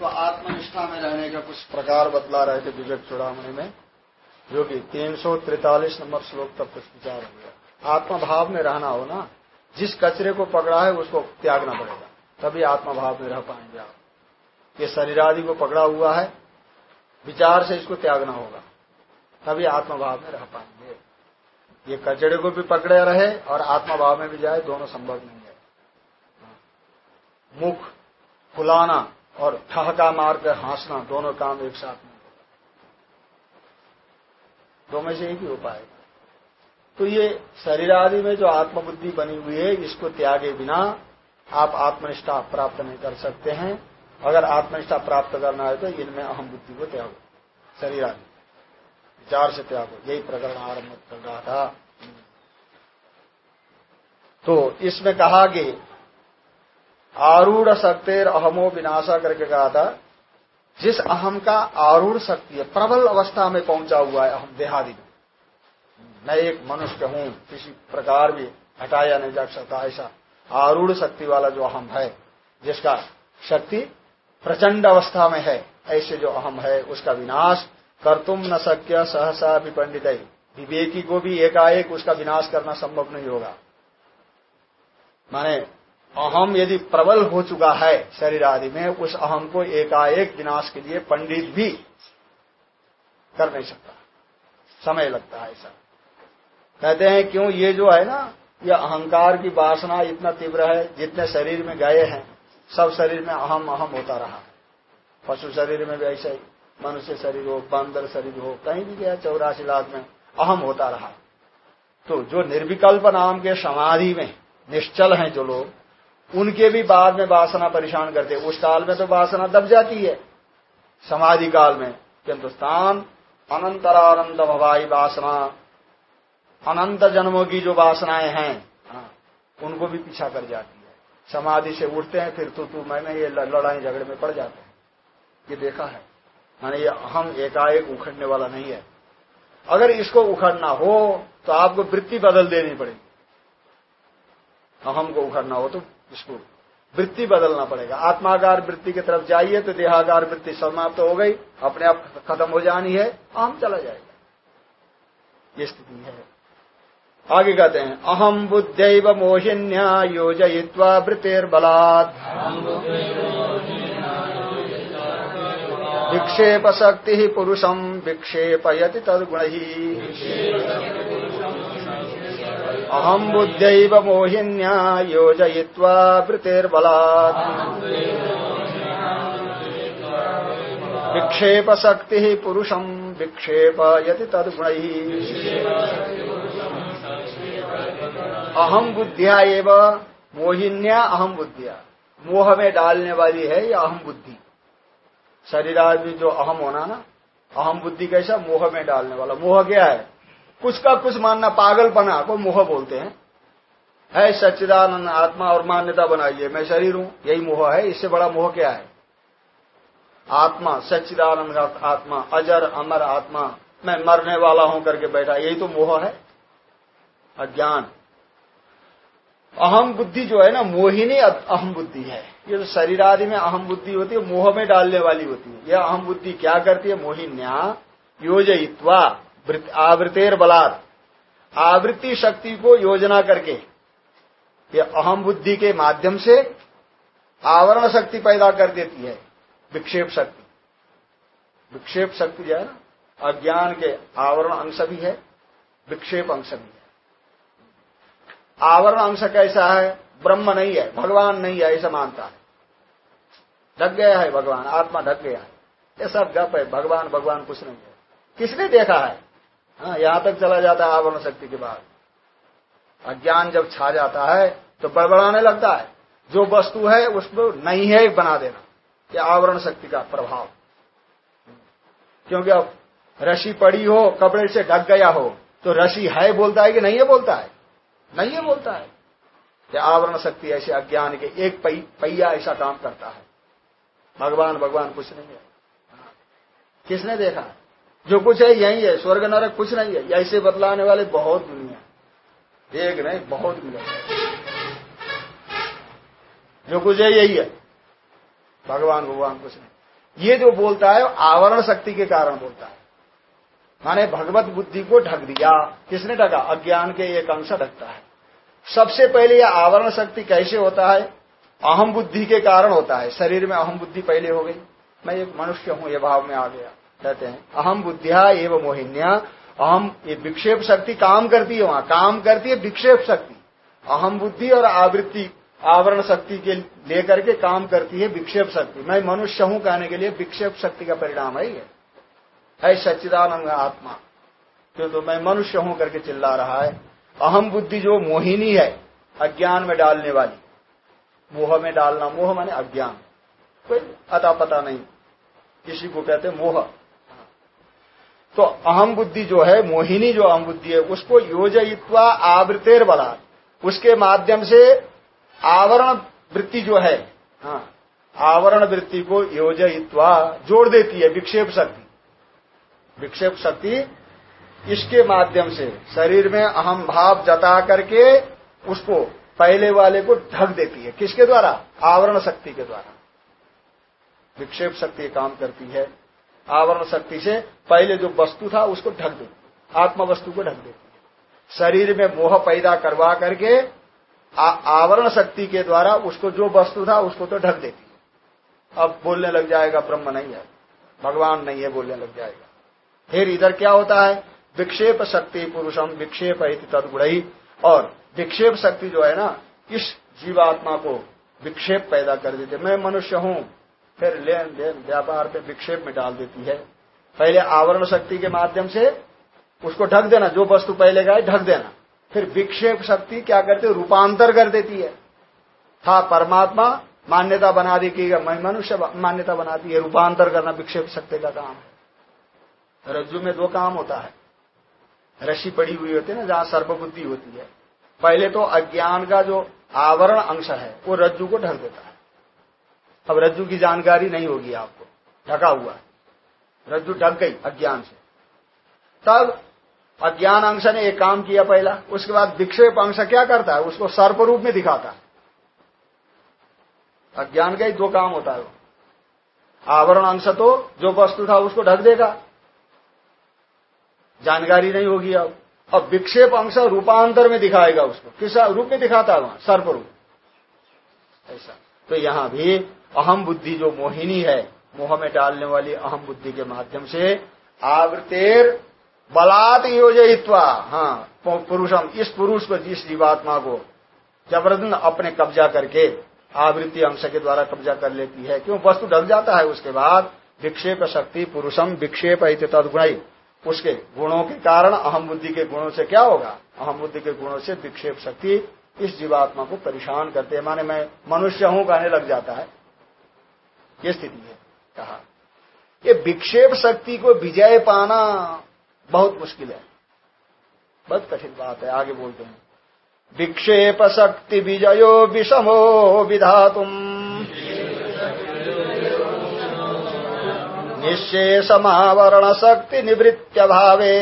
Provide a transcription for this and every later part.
तो आत्मनिष्ठा में रहने का कुछ प्रकार बतला रहे थे विवेक चुड़ामणि में। जो कि तीन नंबर श्लोक तक कुछ विचार हो गया। आत्मभाव में रहना हो ना, जिस कचरे को पकड़ा है उसको त्यागना पड़ेगा, तभी आत्मभाव में रह पाएँगे आप। ये शरीर आदि को पकड़ा हुआ है, विचार से इसको त्यागना होगा, तभी आत्मभाव में रह पाएँगे। ये कचड़े को भी पकड़े रहे और आत्मभाव में भी जाए, दोनों संभव नहीं है। मुख फुलाना और ठहका मार कर हंसना, दोनों काम एक साथ नहीं होगा। दो में से एक ही पाएगा। तो ये शरीर आदि में जो आत्मबुद्धि बनी हुई है, इसको त्यागे बिना आप आत्मनिष्ठा प्राप्त नहीं कर सकते हैं। अगर आत्मनिष्ठा प्राप्त करना है तो इनमें अहम बुद्धि को त्यागो। शरीर आदि। विचार से त्यागो। यही प्रकरण आरंभ कर रहा था। तो इसमें कहा कि आरूढ़ शक्तिर अहमो विनाशा करके कहा था, जिस अहम का आरूढ़ शक्ति है, प्रबल अवस्था में पहुँचा हुआ है अहम देहादि में। मैं एक मनुष्य हूँ, किसी प्रकार भी हटाया नहीं जा सकता ऐसा आरूढ़ शक्ति वाला जो अहम है, जिसका शक्ति प्रचंड अवस्था में है, ऐसे जो अहम है, उसका विनाश कर तुम न सक्य सहसा विपंडित। विवेकी को भी एकाएक उसका विनाश करना संभव नहीं होगा। माने अहम यदि प्रबल हो चुका है शरीर आदि में, उस अहम को एकाएक विनाश के लिए पंडित भी कर नहीं सकता। समय लगता है ऐसा। कहते हैं, क्यों? ये जो है ना, ये अहंकार की वासना इतना तीव्र है, जितने शरीर में गए हैं, सब शरीर में अहम अहम होता रहा। पशु शरीर में भी ऐसा ही, मनुष्य शरीर हो, बंदर शरीर हो, कहीं भी गया, चौरासी लाख में अहम होता रहा। तो जो निर्विकल्प नाम के समाधि में निश्चल हैं जो लोग उनके भी बाद में वासना परेशान करते उस काल में तो वासना दब जाती है। समाधि काल में किंतु स्थान अनंतरानंद भवाई वासना अनंत जन्मों की जो वासनाएँ हैं हाँ, उनको भी पीछा कर जाती है। समाधि से उठते हैं फिर तू तू मैं ये लड़ाई झगड़े में पड़ जाते हैं। ये देखा है। माने ये हम एकाएक उखड़ने वाला नहीं है। अगर इसको उखड़ना हो तो आपको वृत्ति बदल देनी पड़ेगी। अहम को उखड़ना हो तो इसको वृत्ति बदलना पड़ेगा। आत्माकार वृत्ति की तरफ़ जाइए तो देहाकार वृत्ति समाप्त हो गई, अपने आप खत्म हो जानी है अहम चला जाएगा। ये स्थिति है। आगे कहते हैं अहम बुद्ध मोहिन्या योजयित्वा वृत्तिर्बलात्। विक्षेप शक्ति पुरुषम विक्षेपयति तदगुण। अहम बुद्ध मोहिन्या योजयित्वा वृत्तिर्बलात् विक्षेप शक्ति पुरुषम विक्षेपयति तदगुण। अहम बुद्धिया मोहिन्या, अहम बुद्धिया। मोह में डालने वाली है या अहम बुद्धि? शरीर आदमी जो अहम होना ना, अहम बुद्धि कैसा? मोह में डालने वाला। मोह क्या है? कुछ का कुछ मानना, पागलपना, को मोह बोलते हैं। है, सच्चिदानंद आत्मा और मान्यता बनाइए। मैं शरीर हूँ, यही मोह है। इससे बड़ा मोह क्या है? आत्मा, सच्चिदानंद आत्मा, अजर, अमर आत्मा। मैं मरने वाला हूँ करके बैठा। यही तो मोह है। अज्ञान। अहम बुद्धि जो है ना, मोहिनी अहम बुद्धि है। ये तो शरीर आदि में अहम बुद्धि होती है, मोह में डालने वाली होती है। यह अहम बुद्धि क्या करती है? मोहिन्या योजयित्वा। आवृतेर बलात्। आवृत्ति शक्ति को योजना करके, ये अहम बुद्धि के माध्यम से आवरण शक्ति पैदा कर देती है, विक्षेप शक्ति। विक्षेप शक्ति जो है ना, अज्ञान के आवरण अंश भी है, विक्षेप अंश भी है। आवरण अंश कैसा है? ब्रह्म नहीं है, भगवान नहीं है, ऐसा मानता है। ढक गया है भगवान, आत्मा ढक गया है। ये सब गप है, भगवान भगवान कुछ नहीं है। किसने देखा है? हाँ यहाँ तक चला जाता है आवरण शक्ति के बाद। अज्ञान जब छा जाता है तो बड़बड़ाने लगता है। जो वस्तु है, उसको नहीं है, बना देना। यह आवरण शक्ति का प्रभाव। क्योंकि अब रशी पड़ी हो, कपड़े से ढक गया हो तो रशी है बोलता है कि नहीं है बोलता है? नहीं है बोलता है। कि आवरण शक्ति ऐसे अज्ञान के एक पहिया ऐसा काम करता है। भगवान भगवान कुछ नहीं है। किसने देखा? जो कुछ है, यही है। स्वर्ग नरक कुछ नहीं है। ऐसे बतलाने वाले बहुत दुनिया एक नहीं, बहुत मिले जो कुछ है, यही है। भगवान भगवान कुछ नहीं। ये जो बोलता है आवरण शक्ति के कारण बोलता है। माने भगवत बुद्धि को ढक दिया। किसने ढका? अज्ञान के एक अंश ढकता है। सबसे पहले यह आवरण शक्ति कैसे होता है? अहम बुद्धि के कारण होता है। शरीर में अहम बुद्धि पहले हो गई। मैं एक मनुष्य हूँ, ये भाव में आ गया। कहते हैं, अहम बुद्धिया एवं मोहिन्या, अहम ये विक्षेप शक्ति काम करती है वहाँ, काम करती है विक्षेप शक्ति। अहम बुद्धि और आवृत्ति, आवरण शक्ति के लेकर के काम करती है विक्षेप शक्ति। मैं मनुष्य हूँ कहने के लिए विक्षेप शक्ति का परिणाम है ये। है सच्चिदानंद आत्मा। क्यों तो मैं मनुष्य हूँ करके चिल्ला रहा है। अहम बुद्धि जो मोहिनी है, अज्ञान में डालने वाली। मोह में डालना, मोह माने अज्ञान। कोई अता पता नहीं। किसी को कहते मोह। तो अहम बुद्धि जो है, मोहिनी जो अहम बुद्धि है, उसको योजयित्वा आवृतेर बला। उसके माध्यम से आवरण वृत्ति जो है हाँ आवरण वृत्ति को योजयित्वा जोड़ देती है विक्षेप शक्ति। विक्षेप शक्ति इसके माध्यम से शरीर में अहम भाव जता करके उसको पहले वाले को ढक देती है। किसके द्वारा? आवरण शक्ति के द्वारा। विक्षेप शक्ति काम करती है। आवरण शक्ति से पहले जो वस्तु था उसको ढक देती आत्मा वस्तु को ढक देती शरीर में मोह पैदा करवा करके आवरण शक्ति के द्वारा उसको जो वस्तु था उसको तो ढक देती। अब बोलने लग जाएगा, ब्रह्म नहीं है, भगवान नहीं है, बोलने लग जाएगा। फिर इधर क्या होता है? विक्षेप शक्ति पुरुषम, विक्षेप तदगुण। और विक्षेप शक्ति जो है ना, इस जीवात्मा को विक्षेप पैदा कर देते। मैं मनुष्य हूँ फिर लेन देन, व्यापार पे विक्षेप में डाल देती है। पहले आवरण शक्ति के माध्यम से उसको ढक देना, जो वस्तु पहले गए ढक देना। फिर विक्षेप शक्ति क्या करते रूपांतर कर देती है। था परमात्मा, मान्यता बना दी कि मनुष्य मान्यता बनाती है रूपांतर करना विक्षेप शक्ति का काम है। रज्जु में दो काम होता है। रशी पड़ी हुई होती है ना, जहाँ सर्वबुद्धि होती है। पहले तो अज्ञान का जो आवरण अंश है, वो रज्जु को ढक देता है। अब रज्जु की जानकारी नहीं होगी आपको। ढका हुआ है। रज्जु ढक गई अज्ञान से। तब अज्ञान अंश ने एक काम किया पहला, उसके बाद विक्षेप अंश क्या करता है? उसको सर्प रूप में दिखाता है। अज्ञान का ही दो काम होता है आवरण अंश तो जो वस्तु था उसको ढक देगा। जानकारी नहीं होगी अब। अब विक्षेप अंश रूपांतर में दिखाएगा उसको। किस रूप में दिखाता है वहाँ? सर्प रूप। ऐसा। तो यहाँ भी अहम बुद्धि जो मोहिनी है, मोह में डालने वाली अहम बुद्धि के माध्यम से आवृतेर बलात् योजित्वा हाँ पुरुषम, इस पुरुष को जिस जीवात्मा को जबरदन अपने कब्जा करके आवृत्ति अंश के द्वारा कब्जा कर लेती है। क्यों? वस्तु ढक जाता है उसके बाद विक्षेप शक्ति पुरुषम विक्षेप तदगुण उसके गुणों के कारण अहम बुद्धि के गुणों से क्या होगा? अहम बुद्धि के गुणों से विक्षेप शक्ति इस जीवात्मा को परेशान करते है। माने मैं मनुष्य हूँ, कहने लग जाता है। ये स्थिति है, कहा। ये विक्षेप शक्ति को विजय पाना बहुत मुश्किल है। बहुत कठिन बात है, आगे बोलते हैं विक्षेप शक्ति विजयो विषमो विधा तुम निशेषमावरण शक्ति निवृत्त भावे।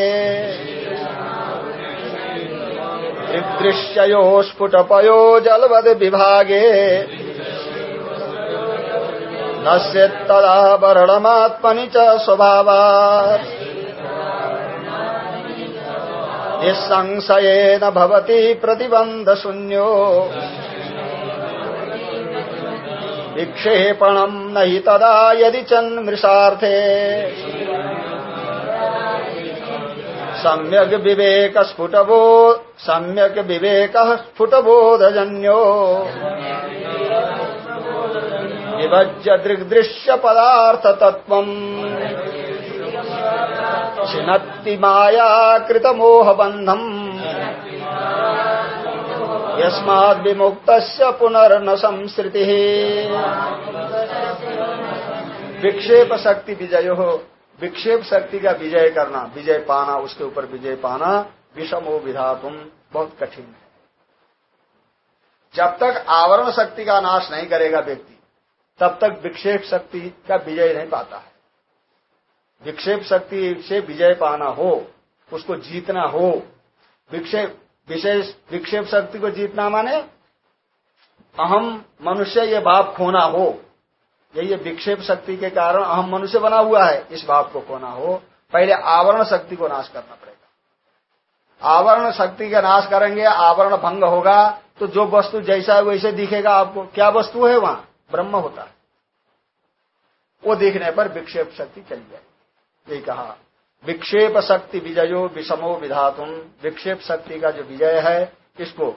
दृश्यो स्फुटपयो जलवद विभागे। नश्येत्तदावरणमात्मनि च स्वभावात्। निःसंशयेन भवति प्रतिबन्धशून्यो। विक्षेपणम् न हि तदा यदि चन्मृषार्थे सम्यग् विवेकस्फुटबो सम्यक् विवेकः स्फुटबोधजन्यो। विभज्य दृग्दृश्यपदार्थतत्त्वम्। छिनत्ति मायाकृतमोहबन्धम्। यस्माद्विमुक्तस्य पुनर्न संसृतिः विक्षेप शक्ति विजय हो विक्षेप शक्ति का विजय करना, विजय पाना, उसके ऊपर विजय पाना, विषमो विधातुम बहुत कठिन है। जब तक आवरण शक्ति का नाश नहीं करेगा व्यक्ति तब तक विक्षेप शक्ति का विजय नहीं पाता है। विक्षेप शक्ति से विजय पाना हो, उसको जीतना हो, विक्षेप, विशेष विक्षेप शक्ति को जीतना माने अहम मनुष्य ये भाव खोना हो। यही विक्षेप शक्ति के कारण अहम मनुष्य बना हुआ है, इस भाव को खोना हो। पहले आवरण शक्ति को नाश करना पड़ेगा। आवरण शक्ति का नाश करेंगे, आवरण भंग होगा तो जो वस्तु जैसा है वैसे दिखेगा आपको। क्या वस्तु है वहाँ? ब्रह्म होता है। वो देखने पर विक्षेप शक्ति चली जाएगी यही कहा, विक्षेप शक्ति विजयो विषमो विधातुम। विक्षेप शक्ति का जो विजय है, इसको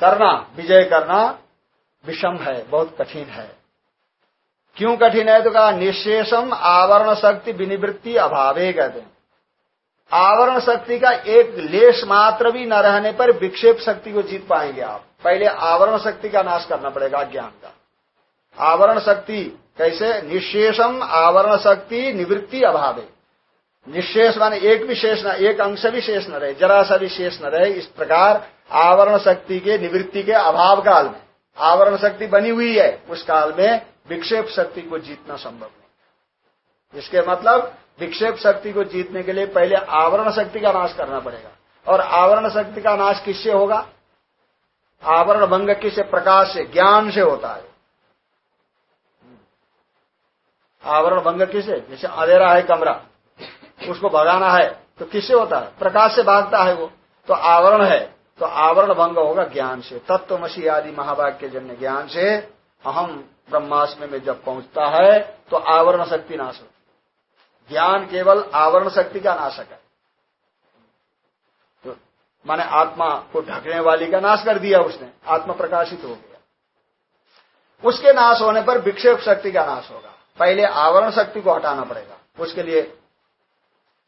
करना, विजय करना विषम है, बहुत कठिन है। क्यों कठिन है? तो कहा, निशेषम आवरण शक्ति विनिवृत्ति अभावे कहते हैं। आवरण शक्ति का एक लेश मात्र भी न रहने पर विक्षेप शक्ति को जीत पाएँगे आप। पहले आवरण शक्ति का नाश करना पड़ेगा ज्ञान का। आवरण शक्ति, कैसे? निशेषम आवरण शक्ति निवृत्ति अभावे। निशेष माने एक भी शेष न, एक अंश भी शेष न रहे, जरा सा भी शेष न रहे, इस प्रकार आवरण शक्ति के निवृत्ति के अभाव काल में। आवरण शक्ति बनी हुई है, उस काल में विक्षेप शक्ति को जीतना संभव नहीं। इसके मतलब विक्षेप शक्ति को जीतने के लिए पहले आवरण शक्ति का नाश करना पड़ेगा। और आवरण शक्ति का नाश किससे होगा? आवरण भंग किससे? प्रकाश से, ज्ञान से होता है। आवरण भंग किसे? जैसे अंधेरा है कमरा। उसको भगाना है तो किससे होता है? प्रकाश से भागता है वो। तो आवरण है तो आवरण भंग होगा ज्ञान से। तत्वमसी आदि महावाक्य जन्य ज्ञान से अहम ब्रह्मास्म में जब पहुँचता है तो आवरण शक्ति नाश होती ज्ञान केवल आवरण शक्ति का नाशक है। तो माने आत्मा को ढकने वाली का नाश कर दिया उसने, आत्मा प्रकाशित हो गया। उसके नाश होने पर विक्षेप शक्ति का नाश होगा। पहले आवरण शक्ति को हटाना पड़ेगा। उसके लिए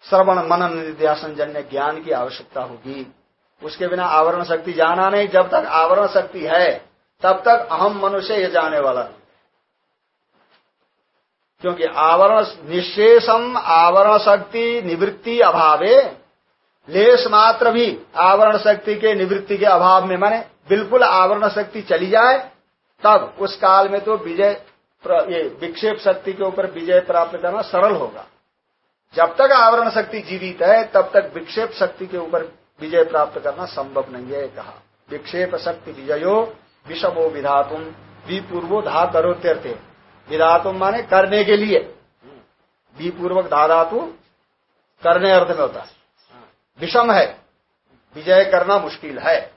श्रवण, मनन, निध्यासन, जन्य ज्ञान की आवश्यकता होगी। उसके बिना आवरण शक्ति जाना नहीं। जब तक आवरण शक्ति है, तब तक अहम मनुष्य ये जाने वाला नहीं। क्योंकि आवरण निशेषम आवरण शक्ति निवृत्ति अभावे, लेश मात्र भी आवरण शक्ति के निवृत्ति के अभाव में माने, बिल्कुल आवरण शक्ति चली जाए, तब उस काल में तो विजय ये विक्षेप शक्ति के ऊपर विजय प्राप्त करना सरल होगा। जब तक आवरण शक्ति जीवित है, तब तक विक्षेप शक्ति के ऊपर विजय प्राप्त करना संभव नहीं है कहा। विक्षेप शक्ति विजयो, विषमो विधातुम, विपूर्वो धा करो तीर्थे विधातुम माने करने के लिए। विपूर्वक धा धातु करने अर्थ में होता है। विषम है। विजय करना मुश्किल है।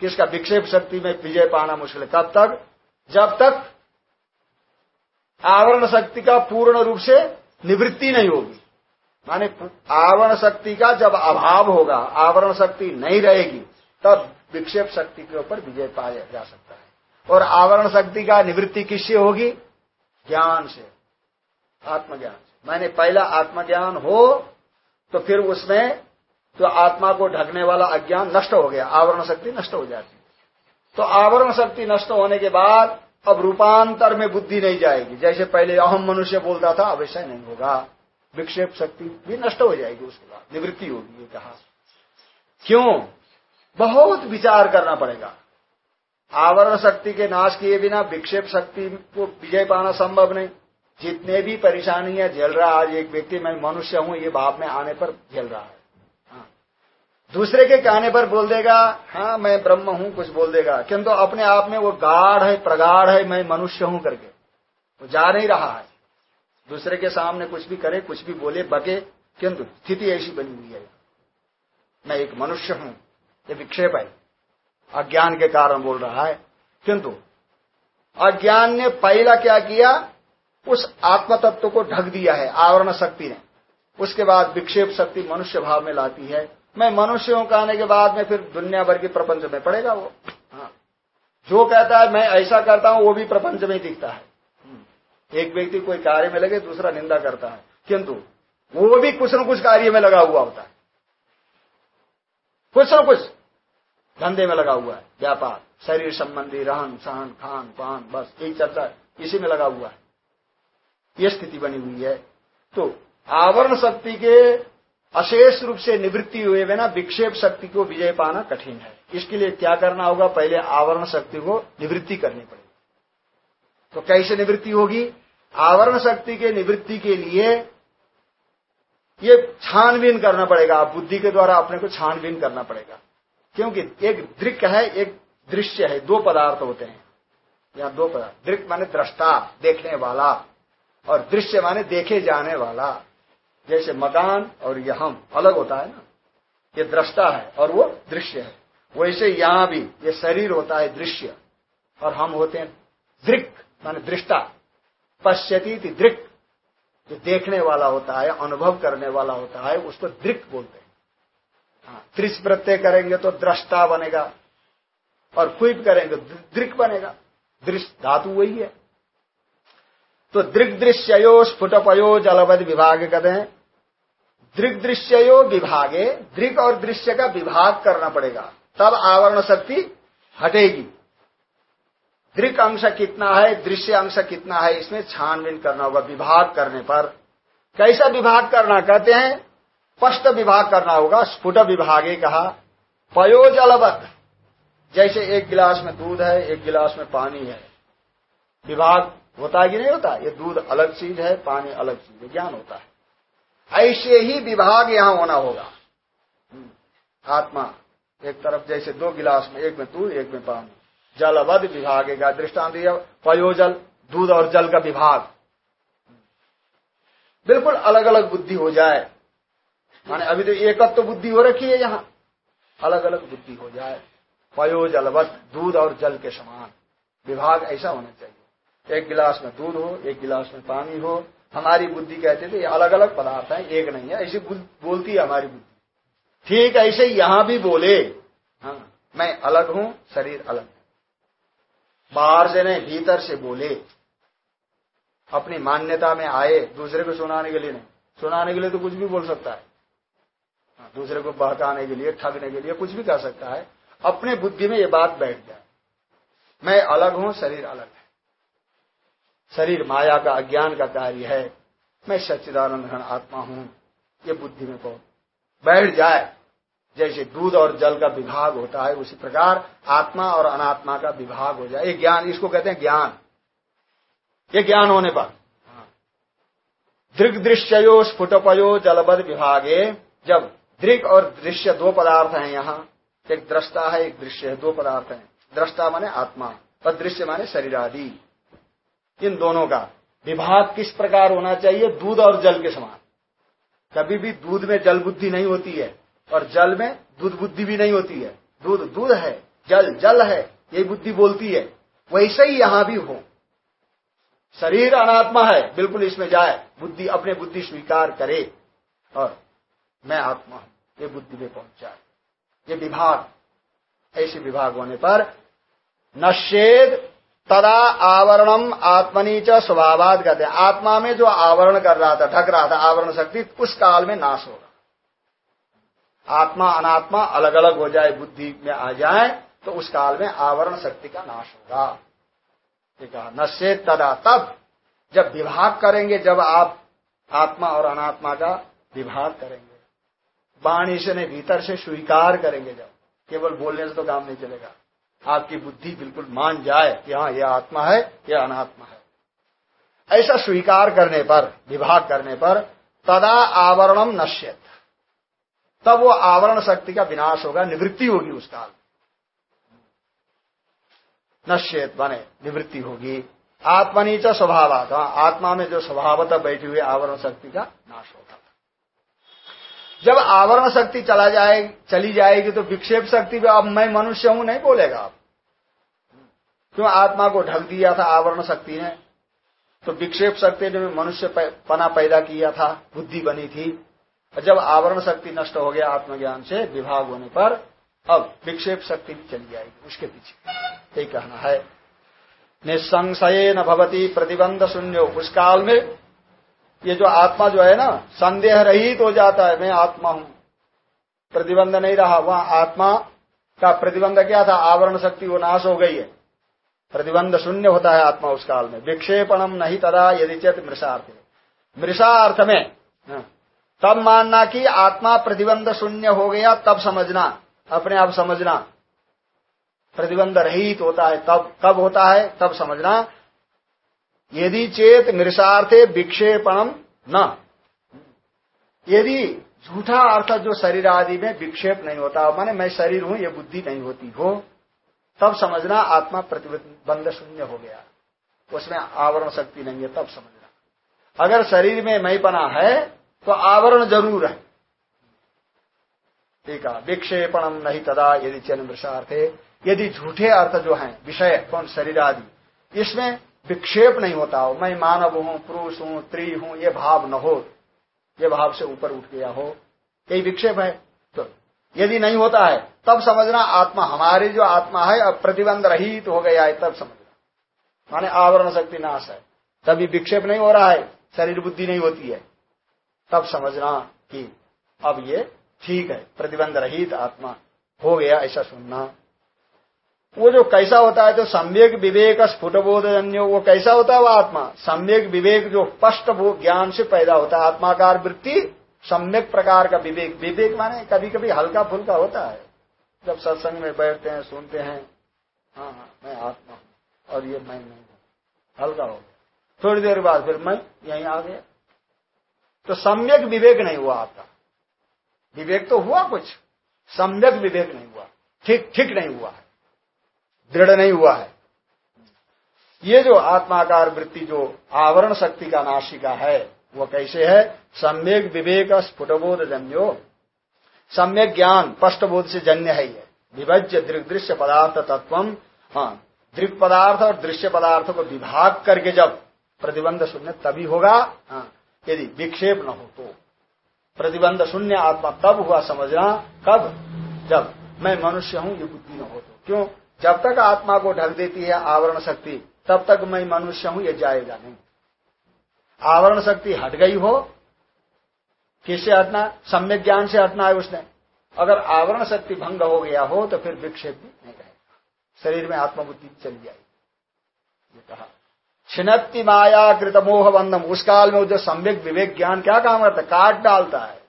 किसका? विक्षेप शक्ति में विजय पाना मुश्किल है। कब तक? जब तक आवरण शक्ति का पूर्ण रूप से निवृत्ति नहीं होगी। माने आवरण शक्ति का जब अभाव होगा, आवरण शक्ति नहीं रहेगी, तब विक्षेप शक्ति के ऊपर विजय पाया जा सकता है। और आवरण शक्ति का निवृत्ति किससे होगी? ज्ञान से, आत्मज्ञान से। मैंने पहला आत्मज्ञान हो तो फिर उसमें तो आत्मा को ढकने वाला अज्ञान नष्ट हो गया, आवरण शक्ति नष्ट हो जाती तो आवरण शक्ति नष्ट होने के बाद अब रूपांतर में बुद्धि नहीं जाएगी। जैसे पहले अहम मनुष्य बोलता था ऐसा नहीं होगा। विक्षेप शक्ति भी नष्ट हो जाएगी उसके बाद। निवृत्ति होगी, ये कहा। क्यों? बहुत विचार करना पड़ेगा। आवरण शक्ति के नाश किए बिना विक्षेप शक्ति को विजय पाना संभव नहीं। जितने भी परेशानियाँ झेल रहा आज एक व्यक्ति, मैं मनुष्य हूँ, ये भाव में आने पर झेल रहा हाँ। दूसरे के कहने पर बोल देगा हाँ मैं ब्रह्म हूँ, कुछ बोल देगा। किंतु अपने आप में वो गाढ़ है, प्रगाढ़ है, मैं मनुष्य हूँ करके। वो जा नहीं रहा है। दूसरे के सामने कुछ भी करे, कुछ भी बोले, बके, किंतु स्थिति ऐसी बनी हुई है। मैं एक मनुष्य हूँ, ये विक्षेप है। अज्ञान के कारण बोल रहा है। किंतु अज्ञान ने पहला क्या किया? उस आत्म तत्व को ढक दिया है, आवरण शक्ति ने। उसके बाद विक्षेप शक्ति मनुष्य भाव में लाती है। मैं मनुष्य हूँ कहने के बाद में फिर दुनिया भर के प्रपंच में पड़ेगा वो। हाँ। जो कहता है, मैं ऐसा करता हूँ, वो भी प्रपंच में दिखता है। एक व्यक्ति कोई कार्य में लगे, दूसरा निंदा करता है। किंतु वो भी कुछ न कुछ कार्य में लगा हुआ होता है। कुछ न कुछ धंधे में लगा हुआ है। व्यापार, शरीर संबंधी रहन सहन, खान पान, बस, यही चर्चा इसी में लगा हुआ है। ये स्थिति बनी हुई है। तो आवरण शक्ति के अशेष रूप से निवृत्ति हुए बिना विक्षेप शक्ति को विजय पाना कठिन है। इसके लिए क्या करना होगा? पहले आवरण शक्ति को निवृत्ति करनी पड़ेगी। तो कैसे निवृत्ति होगी? आवरण शक्ति के निवृत्ति के लिए ये छानबीन करना पड़ेगा। आप बुद्धि के द्वारा अपने को छानबीन करना पड़ेगा। क्योंकि एक दृक है, एक दृश्य है, दो पदार्थ होते हैं। यहाँ दो पदार्थ, दृक माने दृष्टा, देखने वाला, और दृश्य माने देखे जाने वाला। जैसे मकान और ये हम अलग होता है ना। ये दृष्टा है और वो दृश्य है। वैसे यहाँ भी ये शरीर होता है दृश्य और हम होते हैं दृक माने दृष्टा। पश्यती दृक जो देखने वाला होता है अनुभव करने वाला होता है उसको दृक बोलते हैं। हाँ, त्रिश प्रत्यय करेंगे तो दृष्टा बनेगा और क्विप करेंगे दृक बनेगा। दृश्य धातु वही है। तो दृग दृश्यो स्फुटपयो जलवद विभाग कहते हैं। दृग दृश्यो विभागे, दृग और दृश्य का विभाग करना पड़ेगा। तब आवरण शक्ति हटेगी। दृक अंश कितना है, दृश्य अंश कितना है, इसमें छानबीन करना होगा, विभाग करने पर। कैसा विभाग करना कहते हैं, स्पष्ट विभाग करना होगा, स्फुट विभागे कहा। पयोजलवत जैसे एक गिलास में दूध है, एक गिलास में पानी है। विभाग होता कि नहीं होता? ये दूध अलग चीज़ है पानी अलग चीज़ है ज्ञान होता है। ऐसे ही विभाग यहाँ होना होगा। हम्म, आत्मा एक तरफ़ जैसे दो गिलास में एक में दूध एक में पानी। जलवद विभाग का दृष्टांत पयोजल दूध और जल का विभाग। बिल्कुल अलग अलग बुद्धि हो जाए। माने अभी तो एकत्व तो बुद्धि हो रखी है यहाँ। अलग अलग बुद्धि हो जाए। पयोजलवत दूध और जल के समान। विभाग ऐसा होना चाहिए। एक गिलास में दूध हो एक गिलास में पानी हो। हमारी बुद्धि कहते थे अलग अलग पदार्थ है एक नहीं है। ऐसी बोलती है हमारी बुद्धि। ठीक ऐसे यहाँ भी बोले। हाँ मैं अलग हूँ शरीर अलग। है बाहर से नहीं भीतर से बोले। अपनी मान्यता में आए दूसरे को सुनाने के लिए नहीं। सुनाने के लिए तो कुछ भी बोल सकता है। हाँ, दूसरे को बहकाने के लिए ठगने के लिए कुछ भी कर सकता है। अपने बुद्धि में ये बात बैठ जाए। मैं अलग हूँ शरीर अलग है। शरीर माया का, अज्ञान का कार्य है। मैं सच्चिदानंद घन आत्मा हूँ। ये बुद्धि में बहुत। बैठ जाए। जैसे दूध और जल का विभाग होता है, उसी प्रकार आत्मा और अनात्मा का विभाग हो जाए। ये ज्ञान, इसको कहते हैं ज्ञान। ये ज्ञान होने पर। दृग दृश्यो स्फुटपयो जलबद विभागे। जब दृग और दृश्य दो पदार्थ हैं यहाँ, एक दृष्टा है, एक दृश्य है, दो पदार्थ हैं। दृष्टा माने आत्मा, और दृश्य माने शरीर आदि इन दोनों का। विभाग किस प्रकार होना चाहिए? दूध और जल के समान। कभी भी दूध में जल बुद्धि नहीं होती है और जल में दूध बुद्धि भी नहीं होती है। दूध दूध है, जल जल है, ये बुद्धि बोलती है। वैसे ही यहाँ भी हो। शरीर अनात्मा है, बिल्कुल इसमें जाए। बुद्धि अपने बुद्धि स्वीकार करे और मैं आत्मा हूँ, ये बुद्धि में पहुँच जाए। ये विभाग, ऐसे विभाग होने पर नशेद तदा आवरणम आत्मनी च स्वभावाद कहते आत्मा में जो आवरण कर रहा था, ढक रहा था, आवरण शक्ति उस काल में नाश होगा। आत्मा, अनात्मा अलग अलग हो जाए, बुद्धि में आ जाए तो उस काल में आवरण शक्ति का नाश होगा। ठीक है नशे तदा तब जब विभाग करेंगे, जब आप आत्मा और अनात्मा का विभाग करेंगे। वाणी से नहीं, भीतर से स्वीकार करेंगे जब। केवल बोलने से तो काम नहीं चलेगा। आपकी बुद्धि बिल्कुल मान जाए कि हाँ यह आत्मा है यह अनात्मा है। ऐसा स्वीकार करने पर विभाग करने पर तदा आवरणम नश्यत। तब वो आवरण शक्ति का विनाश होगा निवृत्ति होगी उस काल नश्यत बने निवृत्ति होगी। आत्मनीच स्वभाव हाँ, आत्मा में जो स्वभावतः बैठी हुई आवरण शक्ति का नाश होगा। जब आवरण शक्ति चला जाए, चली जाएगी तो विक्षेप शक्ति भी, अब मैं मनुष्य हूँ, नहीं बोलेगा आप। क्यों? आत्मा को ढक दिया था आवरण शक्ति ने। तो विक्षेप शक्ति ने मनुष्य पना पैदा किया था, बुद्धि बनी थी। और जब आवरण शक्ति नष्ट हो गया, आत्मज्ञान से विभाग होने पर, अब विक्षेप शक्ति भी चली जाएगी, उसके पीछे। यही कहना है। निसंशय न भवती प्रतिबंध शून्य। उस काल में ये जो आत्मा जो है ना संदेह रहित हो जाता है मैं आत्मा हूँ। प्रतिबंध नहीं रहा वहाँ आत्मा का प्रतिबंध क्या था? आवरण शक्ति वो नाश हो गई है। प्रतिबंध शून्य होता है आत्मा उस काल में। विक्षेपणम नहीं तदा यदि चेत मृषार्थ मृषा अर्थ में हाँ, तब मानना कि आत्मा प्रतिबंध शून्य हो गया तब समझना अपने आप समझना। प्रतिबंध रहित होता है तब कब होता है तब समझना। यदि चेत मृषार्थे विक्षेपणम न। यदि झूठा अर्थ जो शरीर आदि में विक्षेप नहीं होता, माने मैं शरीर हूँ, ये बुद्धि नहीं होती, हो, तब समझना आत्मा प्रतिबंध शून्य हो गया। उसमें आवरण शक्ति नहीं है, तब समझना। अगर शरीर में मैपना है तो आवरण ज़रूर है। ठीक है विक्षेपणम नहीं तदा यदि चन है यदि झूठे अर्थ जो है, विषय, कौन? शरीर आदि। इसमें विक्षेप नहीं होता हो। मैं मानव हूँ, पुरुष हूँ, स्त्री हूँ, ये भाव न हो। ये भाव से ऊपर उठ गया हो। यही विक्षेप है। तो यदि नहीं होता है, तब समझना आत्मा, हमारी जो आत्मा है, अब प्रतिबंध रहित तो हो गया है, तब समझना। माने आवरण शक्ति नाश है। तभी विक्षेप नहीं हो रहा है, शरीर बुद्धि नहीं होती है। तब समझना कि अब ये ठीक है, प्रतिबंध रहित आत्मा हो गया, ऐसा सुनना। वो जो कैसा होता है, जो सम्यक विवेक स्फुटबोधजन्य, वो कैसा होता है वो आत्मा? सम्यक विवेक जो स्पष्ट ज्ञान से पैदा होता है, आत्माकार वृत्ति, सम्यक प्रकार का विवेक। विवेक माने कभी कभी हल्का फुल्का होता है। जब सत्संग में बैठते हैं, सुनते हैं हाँ हाँ मैं आत्मा हूँ, और ये मैं नहीं हूँ। हल्का हो थोड़ी देर बाद फिर मैं यहीं आ गया। तो सम्यक विवेक नहीं हुआ आपका। विवेक तो हुआ कुछ। सम्यक विवेक नहीं हुआ। ठीक ठीक नहीं हुआ। दृढ़ नहीं हुआ है। ये जो आत्माकार वृत्ति, जो आवरण शक्ति का नाशिका है, वो कैसे है? सम्यक विवेक स्फुटबोध जन्यो सम्यक स्पष्ट स्पष्टबोध से जन्य है ये। विभज्य दृश्य पदार्थ तत्व हाँ दृक पदार्थ और दृश्य पदार्थ को विभाग करके जब प्रतिबंध शून्य, तभी होगा। हाँ यदि विक्षेप न हो तो। प्रतिबंध शून्य आत्मा तब हुआ समझना, कब? जब मैं मनुष्य हूँ, ये बुद्धि न हो तो। क्यों? जब तक आत्मा को ढक देती है आवरण शक्ति तब तक मैं मनुष्य हूँ ये जाएगा नहीं। आवरण शक्ति हट गई हो किससे हटना? सम्यक ज्ञान से हटना है उसने। अगर आवरण शक्ति भंग हो गया हो तो फिर विक्षेप भी नहीं रहेगा। शरीर में आत्मबुद्धि चली जाएगी। ये कहा। छिन्नति माया कृत मोह बंधम उस काल में जो सम्यक विवेक ज्ञान क्या काम करता है? काट डालता है।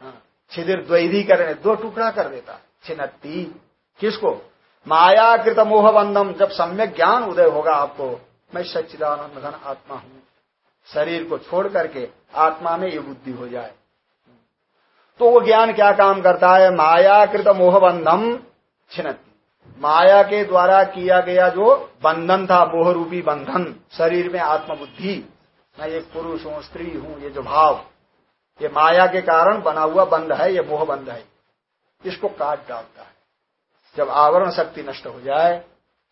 हाँ, छिदिर द्वैधी करने दो टुकड़ा कर देता है। छिन्नति किसको? मायाकृत मोह बंधम जब सम्यक ज्ञान उदय होगा आपको, मैं सच्चिदानंद घन आत्मा हूँ। शरीर को छोड़ करके आत्मा में ये बुद्धि हो जाए। तो वो ज्ञान क्या काम करता है? मायाकृत मोह बंधम छिन्नति माया के द्वारा किया गया जो बंधन था मोह रूपी बंधन, शरीर में आत्मबुद्धि। मैं एक पुरुष हूँ, स्त्री हूँ, ये जो भाव, ये माया के कारण बना हुआ बंध है, ये मोह बंध है। इसको काट डालता है। जब आवरण शक्ति नष्ट हो जाए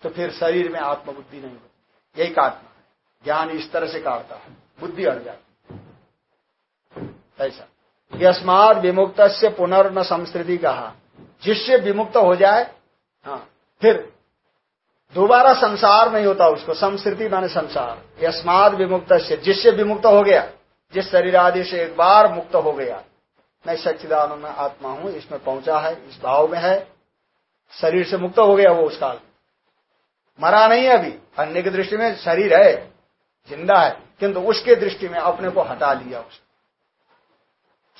तो फिर शरीर में आत्मबुद्धि नहीं होती। यही काटना है। ज्ञान इस तरह से काटता है। बुद्धि अड़ जाती ऐसा। यस्माद विमुक्त से पुनर्न संस्कृति कहा। जिससे विमुक्त हो जाए हाँ फिर दोबारा संसार नहीं होता उसको। संस्कृति माने संसार। यस्माद विमुक्त से जिससे विमुक्त हो गया, जिस शरीर आदि से एक बार मुक्त हो गया। मैं सच्चिदानंद आत्मा हूँ, इसमें पहुँचा है, इस भाव में है। शरीर से मुक्त हो गया वो उस काल। मरा नहीं है अभी। अन्य की दृष्टि में शरीर है, ज़िंदा है, किंतु उसके दृष्टि में अपने को हटा लिया उसने।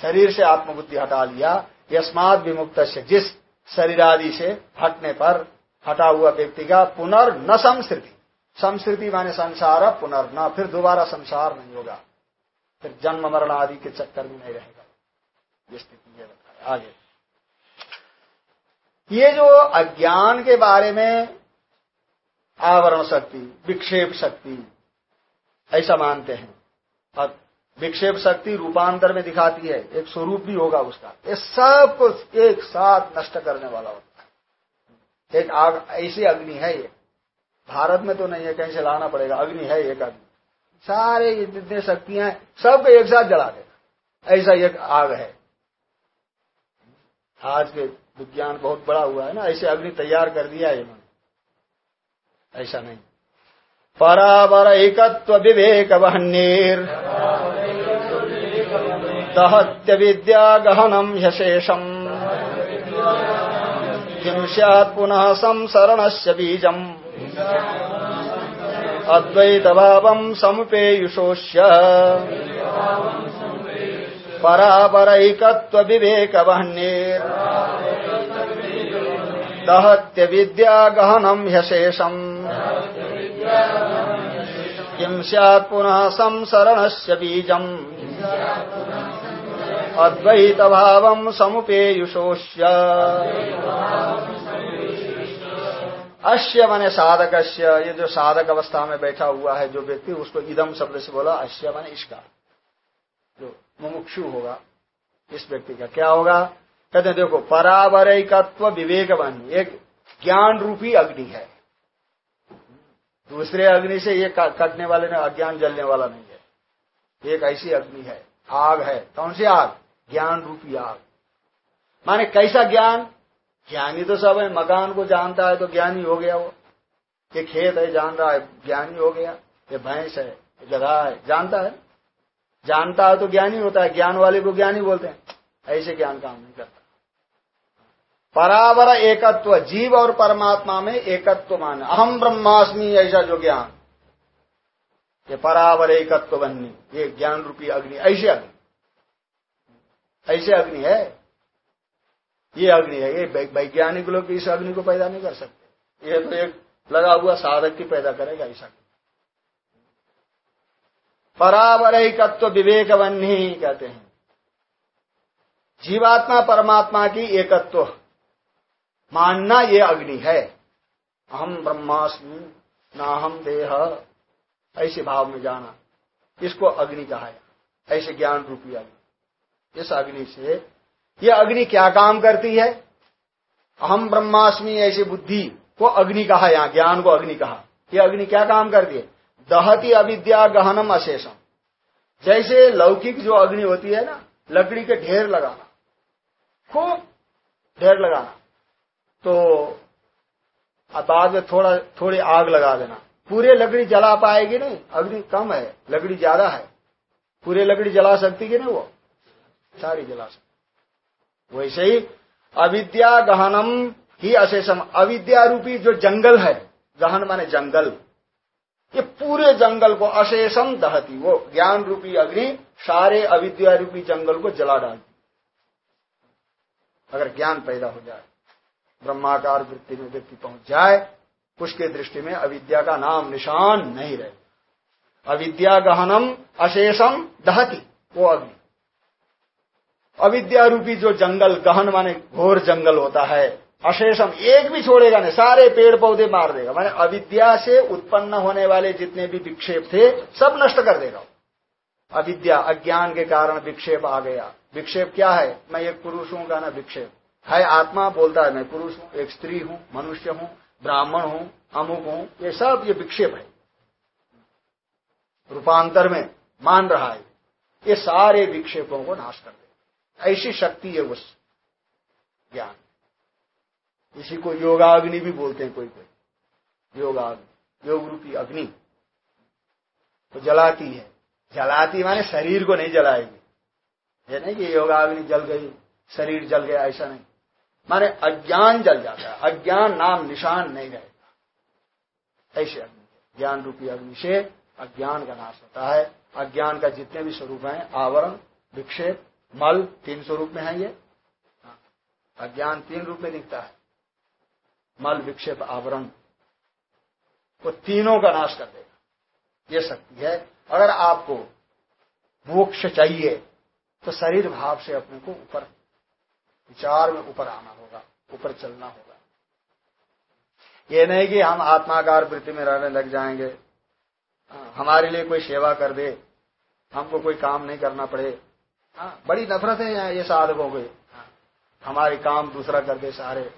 शरीर से आत्मबुद्धि हटा लिया, यस्मात विमुक्त से जिस शरीर आदि से हटने पर हटा हुआ व्यक्ति का पुनर् न संस्कृति संस्कृति माने संसार पुनर् न फिर दोबारा संसार नहीं होगा। फिर जन्म मरण आदि के चक्कर में नहीं रहेगा। ये स्थिति ये बताया। आगे। ये जो अज्ञान के बारे में आवरण शक्ति, विक्षेप शक्ति, ऐसा मानते हैं। और विक्षेप शक्ति रूपांतर में दिखाती है, एक स्वरूप भी होगा उसका। ये सब कुछ एक साथ नष्ट करने वाला होता है। एक आग, ऐसी अग्नि है ये। भारत में तो नहीं है, कहीं से लाना पड़ेगा। अग्नि है एक अग्नि। सारे जितने शक्तियाँ सबको एक साथ जला देगा। ऐसा एक आग है। आज के विज्ञान बहुत बड़ा हुआ है ना, ऐसे अग्नि तैयार कर दिया है इन्होंने। ऐसा नहीं। परावर एकत्व विवेक वहनीर। दहत्य विद्या गहनम ह्यशेषम किम सैत् पुनः संसरण से बीजम। अद्वैत भाव समुपेयुषोष्य परापरैकत्व विवेक वह्नेर दहत्य विद्या गहनम ह्यशेषम। किम सैत् संसरण से बीजम। अद्वैत भाव समुपेयुषोष्य अश्य माने साधक ये जो साधक अवस्था में बैठा हुआ है, जो व्यक्ति, उसको इदम शब्द से बोला अश्य माने इसका मुमुक्षु होगा इस व्यक्ति का। क्या होगा? कहते हैं, देखो, परावरिकत्व विवेक बन एक ज्ञान रूपी अग्नि है। दूसरे अग्नि से ये कटने वाले ने अज्ञान जलने वाला नहीं है। एक ऐसी अग्नि है, आग है। कौन सी आग? ज्ञान रूपी आग। माने कैसा ज्ञान? ज्ञानी तो सब है, मकान को जानता है तो ज्ञानी हो गया वो। ये खेत है, जान रहा है, ज्ञानी हो गया। ये भैंस है गधा है, जानता है। जानता है तो ज्ञानी होता है, ज्ञान वाले को ज्ञानी बोलते हैं। ऐसे ज्ञान काम नहीं करता परावर एकत्व, जीव और परमात्मा में एकत्व मान। अहम ब्रह्मास्मि, ऐसा जो ज्ञान। ये परावर एकत्व बननी, ये ज्ञान रूपी अग्नि, ऐसे अग्नि। ऐसे अग्नि है। ये अग्नि है, ये वैज्ञानिक लोग इस अग्नि को पैदा नहीं कर सकते। ये तो एक लगा हुआ साधक की पैदा करेगा ऐसा परावरिकत्व विवेक बन्ही कहते हैं। जीवात्मा परमात्मा की एकत्व। मानना ये अग्नि है। अहम ब्रह्मास्मि ना हम देह। ऐसे भाव में जाना। इसको अग्नि कहा है। ऐसे ज्ञान रूपी अग्नि। इस अग्नि से यह अग्नि क्या काम करती है? अहम ब्रह्मास्मि, ऐसी बुद्धि को अग्नि कहा यहाँ ज्ञान को अग्नि कहा। यह अग्नि क्या काम करती है? दहती अविद्या गहनम अशेषम। जैसे लौकिक जो अग्नि होती है ना, लकड़ी के ढेर लगाना, खूब ढेर लगाना तो बाद में थोड़ा, थोड़ी आग लगा देना। पूरे लकड़ी जला पाएगी नहीं, अग्नि कम है, लकड़ी ज़्यादा है। पूरे लकड़ी जला सकती कि नहीं वो? सारी जला सकती। वैसे ही अविद्या गहनम ही अशेषम। अविद्या रूपी जो जंगल है, गहन माने जंगल। ये पूरे जंगल को अशेषम दहती। वो ज्ञान रूपी अग्नि सारे अविद्या रूपी जंगल को जला डालती। अगर ज्ञान पैदा हो जाए, ब्रह्माकार वृत्ति में व्यक्ति पहुँच जाए, उसके दृष्टि में अविद्या का नाम निशान नहीं रहे। अविद्या गहनम अशेषम दहती, वो अग्नि। अविद्या रूपी जो जंगल, गहन माने घोर जंगल होता है अशेषम एक भी छोड़ेगा नहीं, सारे पेड़ पौधे मार देगा। माने अविद्या से उत्पन्न होने वाले जितने भी विक्षेप थे, सब नष्ट कर देगा। अविद्या, अज्ञान के कारण विक्षेप आ गया। विक्षेप क्या है? मैं एक पुरुष हूँ का ना विक्षेप। है आत्मा, बोलता है मैं पुरुष हूँ, एक स्त्री हूँ, मनुष्य हूँ, ब्राह्मण हूँ, अमुक हूँ, ये सब ये विक्षेप है। रूपांतर में मान रहा है। ये सारे विक्षेपों को नाश कर दे ऐसी शक्ति है उस ज्ञान। इसी को योगाग्नि भी बोलते हैं कोई कोई योगाग्नि योग रूपी अग्नि। तो जलाती है। जलाती माने शरीर को नहीं जलाएगी। ये नहीं कि योगाग्नि जल गई, शरीर जल गया, ऐसा नहीं। माने अज्ञान जल जाता है। अज्ञान नाम निशान नहीं रहेगा ऐसे अग्नि। ज्ञान रूपी अग्नि से अज्ञान का नाश होता है। अज्ञान का जितने भी स्वरूप हैं, आवरण, विक्षेप, मल, तीन स्वरूप में है ये। हाँ। अज्ञान तीन रूप में दिखता है। मल विक्षेप आवरण वो तीनों का नाश कर देगा। ये शक्ति है। अगर आपको मोक्ष चाहिए तो शरीर भाव से अपने को ऊपर विचार में ऊपर आना होगा ऊपर चलना होगा। ये नहीं कि हम आत्माकार वृत्ति में रहने लग जाएँगे। हाँ, हमारे लिए कोई सेवा कर दे हमको कोई काम नहीं करना पड़े। हाँ बड़ी नफरत है यहाँ ये साधकों को। हाँ, हमारे काम दूसरा कर दे सारे।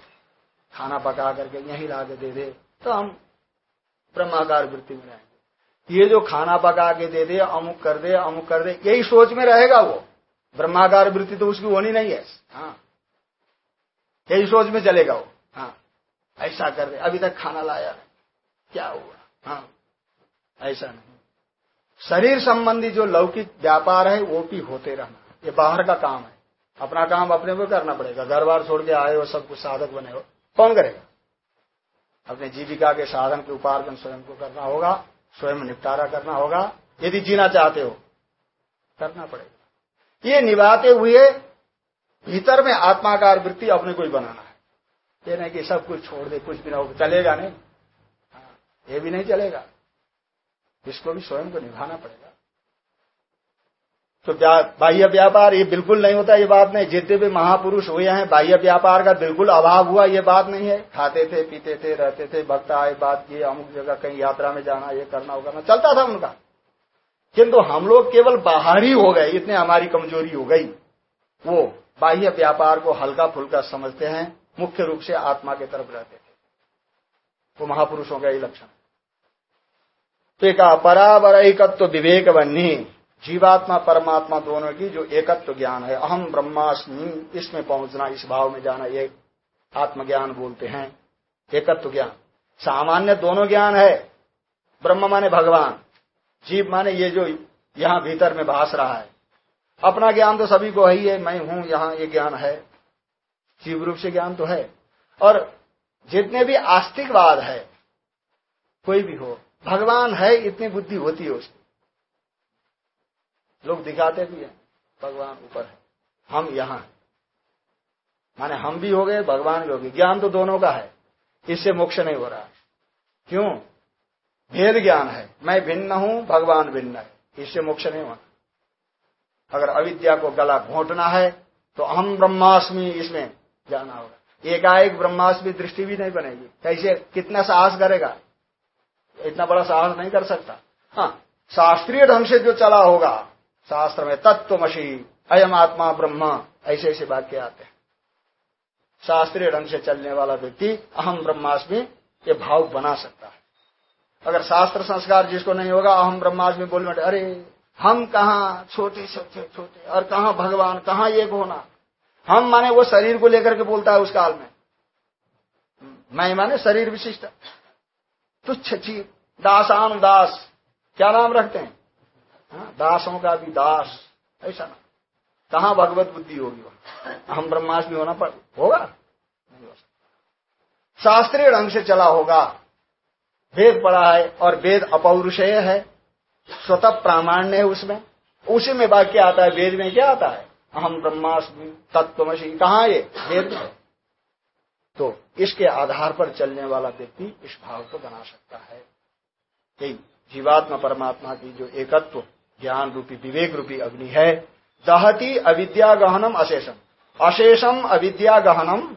खाना पका करके यही ला के दे दे तो हम ब्रह्माकार वृत्ति में रहेंगे। ये जो खाना पका के दे दे, अमुक कर दे, अमुक कर दे, यही सोच में रहेगा वो। ब्रह्माकार वृत्ति तो उसकी होनी नहीं है। हाँ। यही सोच में चलेगा वो। हाँ। ऐसा कर दे। अभी तक खाना लाया नहीं। क्या हुआ? हाँ। ऐसा नहीं। शरीर संबंधी जो लौकिक व्यापार है, वो भी होते रहना। ये बाहर का काम है। अपना काम अपने को करना पड़ेगा। घर बार छोड़ के आए हो, सब कुछ साधक बने हो। कौन करेगा? अपने जीविका के साधन के उपार्जन स्वयं को करना होगा स्वयं निपटारा करना होगा। यदि जीना चाहते हो करना पड़ेगा। ये निभाते हुए भीतर में आत्माकार वृत्ति अपने को ही बनाना है। ये नहीं कि सब कुछ छोड़ दे कुछ भी ना हो चलेगा नहीं। हाँ, ये भी नहीं चलेगा। इसको भी स्वयं को निभाना पड़ेगा। तो बाह्य व्यापार, ये बिल्कुल नहीं होता, ये बात नहीं। जितने भी महापुरुष हुए हैं, बाह्य व्यापार का बिल्कुल अभाव हुआ, ये बात नहीं है। खाते थे, पीते थे, रहते थे, भक्त आए, बात किए अमुक जगह कहीं यात्रा में जाना, ये करना, वो करना, चलता था उनका। किंतु हम लोग केवल बाहरी हो गए, इतने हमारी कमज़ोरी हो गई। वो बाह्य व्यापार को हल्का फुल्का समझते हैं, मुख्य रूप से आत्मा के तरफ़ रहते थे। वो महापुरुषों का ही लक्षण। तो एक परावर एकत्व विवेक बन्नी जीवात्मा, परमात्मा दोनों की जो एकत्व ज्ञान है, अहम ब्रह्मास्मि, इसमें पहुँचना, इस भाव में जाना, ये आत्मज्ञान बोलते हैं, एकत्व ज्ञान। सामान्य दोनों ज्ञान है, ब्रह्म माने भगवान, जीव माने ये जो यहाँ भीतर में भास रहा है। अपना ज्ञान तो सभी को है ही मैं हूँ, यहाँ ये ज्ञान है, जीव रूप से ज्ञान तो है। और जितने भी आस्तिकवाद है, कोई भी हो, भगवान है, इतनी बुद्धि होती है उसकी लोग दिखाते भी हैं, भगवान ऊपर है। हम यहाँ माने हम भी हो गए, भगवान भी। हो गए ज्ञान तो दोनों का है। इससे मोक्ष नहीं हो रहा। क्यों? भेद ज्ञान है। मैं भिन्न हूँ, भगवान भिन्न है। इससे मोक्ष नहीं होना। अगर अविद्या को गला घोटना है तो हम ब्रह्मास्मि इसमें जाना होगा। एकाएक ब्रह्मास्मि दृष्टि भी नहीं बनेगी। कैसे? कितना साहस करेगा? इतना बड़ा साहस नहीं कर सकता। हाँ शास्त्रीय ढंग से जो चला होगा शास्त्र में तत्वमशी अयम आत्मा ब्रह्म ऐसे ऐसे वाक्य आते हैं। शास्त्रीय ढंग से चलने वाला व्यक्ति अहम ब्रह्मास्मि ये भाव बना सकता है। अगर शास्त्र संस्कार जिसको नहीं होगा अहम ब्रह्मास्मि बोलने अरे हम कहा छोटे छोटे छोटे और कहा भगवान कहा एक होना हम माने वो शरीर को लेकर के बोलता है उस काल में। मैं माने शरीर विशिष्ट तुच्छ चीज़ दासान दास क्या नाम रखते हाँ, दासों का भी दास, ऐसा ना। कहा भगवत बुद्धि होगी वह? हम ब्रह्मास्मि होना पड़, होगा? हो शास्त्रीय ढंग से चला होगा। वेद पढ़ा है और वेद अपौरुषेय है। स्वतः प्रामाण्य है उसमें। उसी में वाक्य आता है, वेद में क्या आता है? अहम ब्रह्मास्मि तत्वमसी कहा ये? वेद में। तो इसके आधार पर चलने वाला व्यक्ति इस भाव को बना सकता है। यही जीवात्मा परमात्मा की जो एकत्व ज्ञान रूपी, विवेक रूपी अग्नि है। दहती अविद्या गहनम अशेषम। अशेषम अविद्या गहनम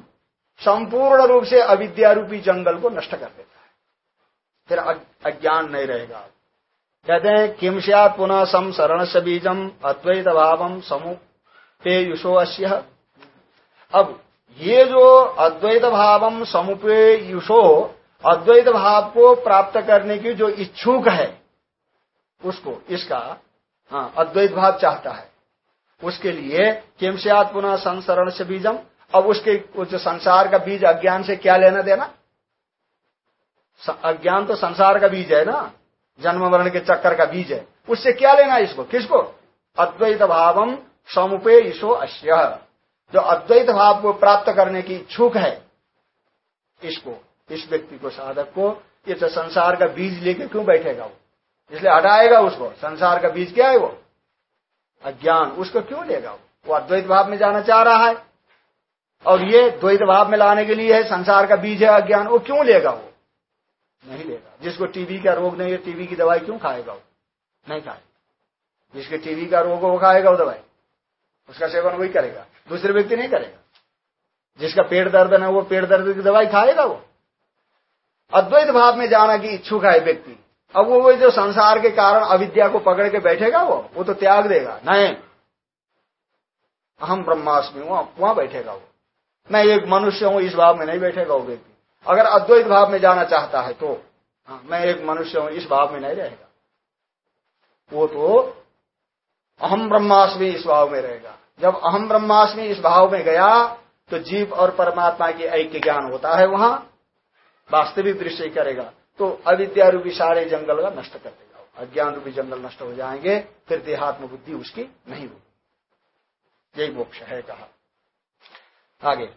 संपूर्ण रूप से अविद्या रूपी जंगल को नष्ट कर देता है। फिर अज्ञान नहीं रहेगा। कहते हैं किम सियात पुनः सम शरण से बीजम अद्वैत समूह पे अश्य अब, ये जो अद्वैत भावम समुपे युषो अद्वैत भाव को प्राप्त करने की जो इच्छुक है, उसको, इसका हाँ अद्वैत भाव चाहता है। उसके लिए किम से पुनः संसरण से बीजम? अब उसके जो संसार का बीज अज्ञान से क्या लेना देना? अज्ञान तो संसार का बीज है ना? जन्म वर्ण के चक्कर का बीज है। उससे क्या लेना इसको? किसको? अद्वैत भावम समुपे ईशो अश्य। जो अद्वैत भाव को प्राप्त करने की इच्छुक है, इसको, इस व्यक्ति को, साधक को, ये तो संसार का बीज लेके क्यों बैठेगा वो? इसलिए हटाएगा उसको। संसार का बीज क्या है वो? अज्ञान। उसको क्यों लेगा वो? वो अद्वैत भाव में जाना चाह रहा है। और ये द्वैत भाव में लाने के लिए है, संसार का बीज है, अज्ञान। वो क्यों लेगा वो? नहीं लेगा। जिसको टीबी का रोग नहीं है टीबी की दवाई क्यों खाएगा वो? नहीं खाएगा जिसके टीबी का रोग वो खाएगा वो दवाई। उसका सेवन वही करेगा। दूसरे व्यक्ति नहीं करेगा। जिसका पेट दर्द है वो पेट दर्द की दवाई खाएगा वो? अद्वैत भाव में जाना की इच्छुक है व्यक्ति। अब वो जो संसार के कारण अविद्या को पकड़ के बैठेगा वो वो तो त्याग देगा। नहीं। हम ब्रह्मास्मि हूँ वहाँ बैठेगा वो। मैं एक मनुष्य हूँ इस भाव में नहीं बैठेगा वो व्यक्ति। अगर अद्वैत भाव में जाना चाहता है तो हाँ, मैं एक मनुष्य हूँ इस भाव में नहीं रहेगा। वो तो अहम ब्रह्मास्मि इस भाव में रहेगा। जब अहम ब्रह्मास्मि इस भाव में गया तो जीव और परमात्मा की ऐक्य ज्ञान होता है वहाँ। वास्तविक दृश्य करेगा। तो अविद्या रूपी सारे जंगल का नष्ट कर देगा। अज्ञान रूपी जंगल नष्ट हो जाएँगे, फिर देहात्म बुद्धि उसकी नहीं होगी। यही मोक्ष है कहा। आगे।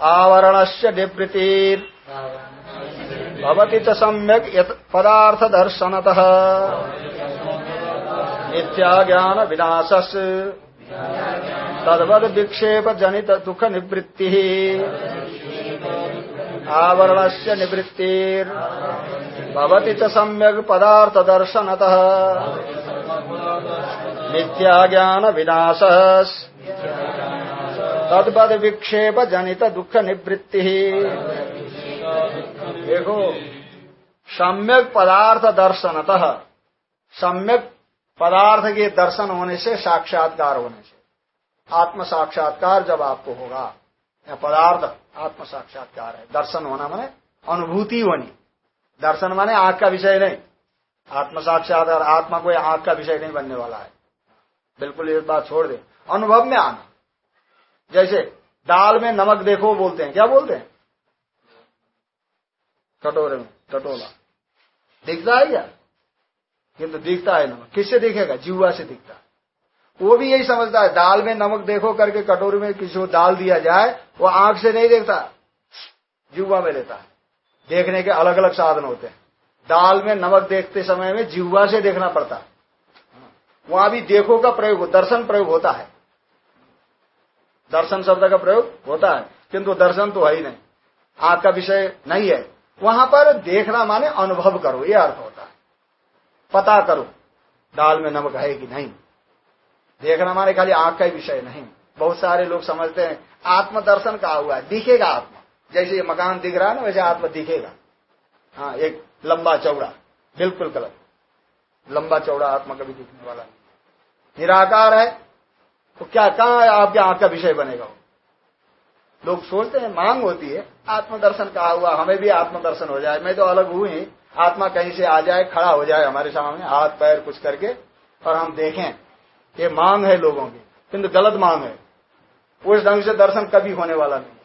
आवरण से निवृत्तिर। भवती सम्यक पदार्थ दर्शनत मिथ्या ज्ञान विनाशस तदवद विक्षेप जनित दुख निवृत्ति आवरण से निवृत्तिर्भवती सम्यक पदार्थ दर्शनतः मिथ्या ज्ञान विनाश तद्वद विक्षेप जनित दुख निवृत्ति देखो सम्यक पदार्थ दर्शनतः सम्यक पदार्थ के दर्शन होने से साक्षात्कार होने से। आत्म साक्षात्कार जब आपको होगा। या पदार्थ आत्म साक्षात्कार है। दर्शन होना माने अनुभूति होनी। दर्शन माने आँख का विषय नहीं। आत्म साक्षात्कार आत्मा कोई आँख का विषय नहीं बनने वाला है। बिल्कुल ये बात छोड़ दे। अनुभव में आना। जैसे दाल में नमक देखो, बोलते हैं। क्या बोलते हैं? कटोरे में कटोला दिखता है क्या? किंतु दिखता है नमक। किससे दिखेगा? जीवा से दिखता है। वो भी यही समझता है, दाल में नमक देखो करके कटोरी में किसी को दाल दिया जाए, वो आँख से नहीं देखता, जीवा में लेता है। देखने के अलग अलग साधन होते हैं। दाल में नमक देखते समय में जीवा से देखना पड़ता है। वहाँ भी देखो का प्रयोग दर्शन प्रयोग होता है। दर्शन शब्द का प्रयोग होता है, किंतु दर्शन तो है ही नहीं। आँख का विषय नहीं है। वहाँ पर देखना माने अनुभव करो, ये अर्थ होता है। पता करो, दाल में नमक है कि नहीं। देखना माने खाली आँख का ही विषय नहीं। बहुत सारे लोग समझते हैं, आत्मदर्शन कहा हुआ है? दिखेगा आत्मा। जैसे ये मकान दिख रहा है ना, वैसे आत्मा दिखेगा। हाँ एक लंबा चौड़ा, बिल्कुल गलत। लंबा चौड़ा आत्मा कभी दिखने वाला नहीं। निराकार है तो क्या, कहा आपके आँख का विषय बनेगा लोग सोचते हैं, मांग होती है, आत्मदर्शन कहा हुआ? हमें भी आत्मदर्शन हो जाए। मैं तो अलग हूँ ही। आत्मा कहीं से आ जाए, खड़ा हो जाए हमारे सामने, हाथ, पैर कुछ करके, और हम देखें। ये मांग है लोगों की। किंतु गलत मांग है। उस ढंग से दर्शन कभी होने वाला नहीं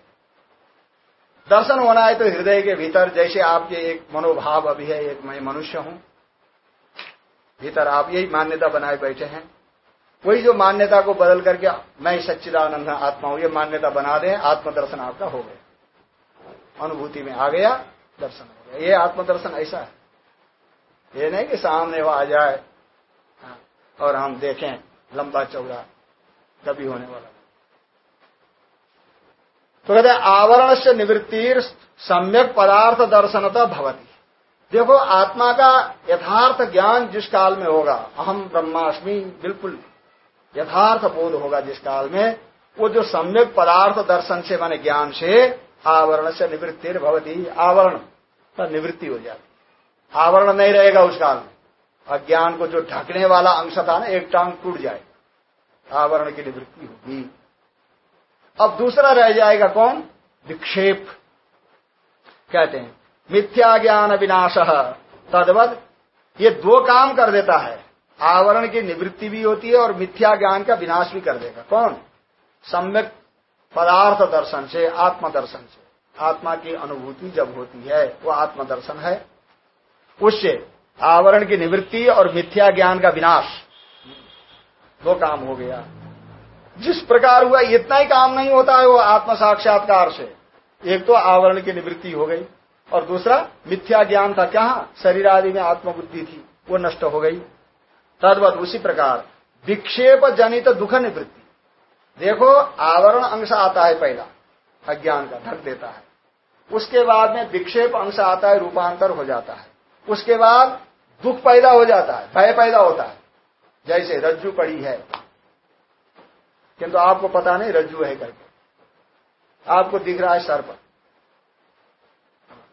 दर्शन होना है तो हृदय के भीतर जैसे आपके एक मनोभाव अभी है एक मैं मनुष्य हूँ भीतर आप यही मान्यता बनाए बैठे हैं। वही जो मान्यता को बदल करके मैं सच्चिदानंद आत्मा हूँ ये मान्यता बना दें आत्मदर्शन आपका हो गया। अनुभूति में आ गया दर्शन हो गया। ये आत्मदर्शन ऐसा है। ये नहीं कि सामने वो आ जाए हाँ, और हम देखें। लंबा चौड़ा कभी होने वाला तो कहते आवरण से निवृत्ति सम्यक पदार्थ दर्शनता भवती। देखो, आत्मा का यथार्थ ज्ञान जिस काल में होगा अहम ब्रह्माष्टमी बिल्कुल यथार्थ बोध होगा जिस काल में, वो जो सम्यक पदार्थ दर्शन से, माने ज्ञान से आवरण से निवृत्ति भवती। आवरण निवृत्ति हो जाती। आवरण नहीं रहेगा उस काल में। अज्ञान को जो ढकने वाला अंश था ना, एक टांग टूट जाए, आवरण की निवृत्ति होगी। अब दूसरा रह जाएगा कौन? विक्षेप। कहते हैं, मिथ्या ज्ञान विनाश। तदवद, ये दो काम कर देता है। आवरण की निवृत्ति भी होती है और मिथ्या ज्ञान का विनाश भी कर देगा। कौन? सम्यक पदार्थ दर्शन से आत्मदर्शन से। आत्मा की अनुभूति जब होती है, वो आत्मदर्शन है। उससे आवरण की निवृत्ति और मिथ्या ज्ञान का विनाश। दो काम हो गया। जिस प्रकार हुआ इतना ही काम नहीं होता है वो आत्म साक्षात्कार से। एक तो आवरण की निवृत्ति हो गई और दूसरा, मिथ्या ज्ञान था। क्या? शरीर आदि में आत्मबुद्धि थी, वो नष्ट हो गई। तदवत उसी प्रकार, विक्षेप जनित दुख निवृत्ति। देखो, आवरण अंश आता है पहला, अज्ञान का ढक देता है। उसके बाद में विक्षेप अंश आता है, रूपांतर हो जाता है। उसके बाद दुख पैदा हो जाता है, भय पैदा होता है। जैसे रज्जू पड़ी है। किंतु आपको पता नहीं रज्जू है करके। आपको दिख रहा है सर्प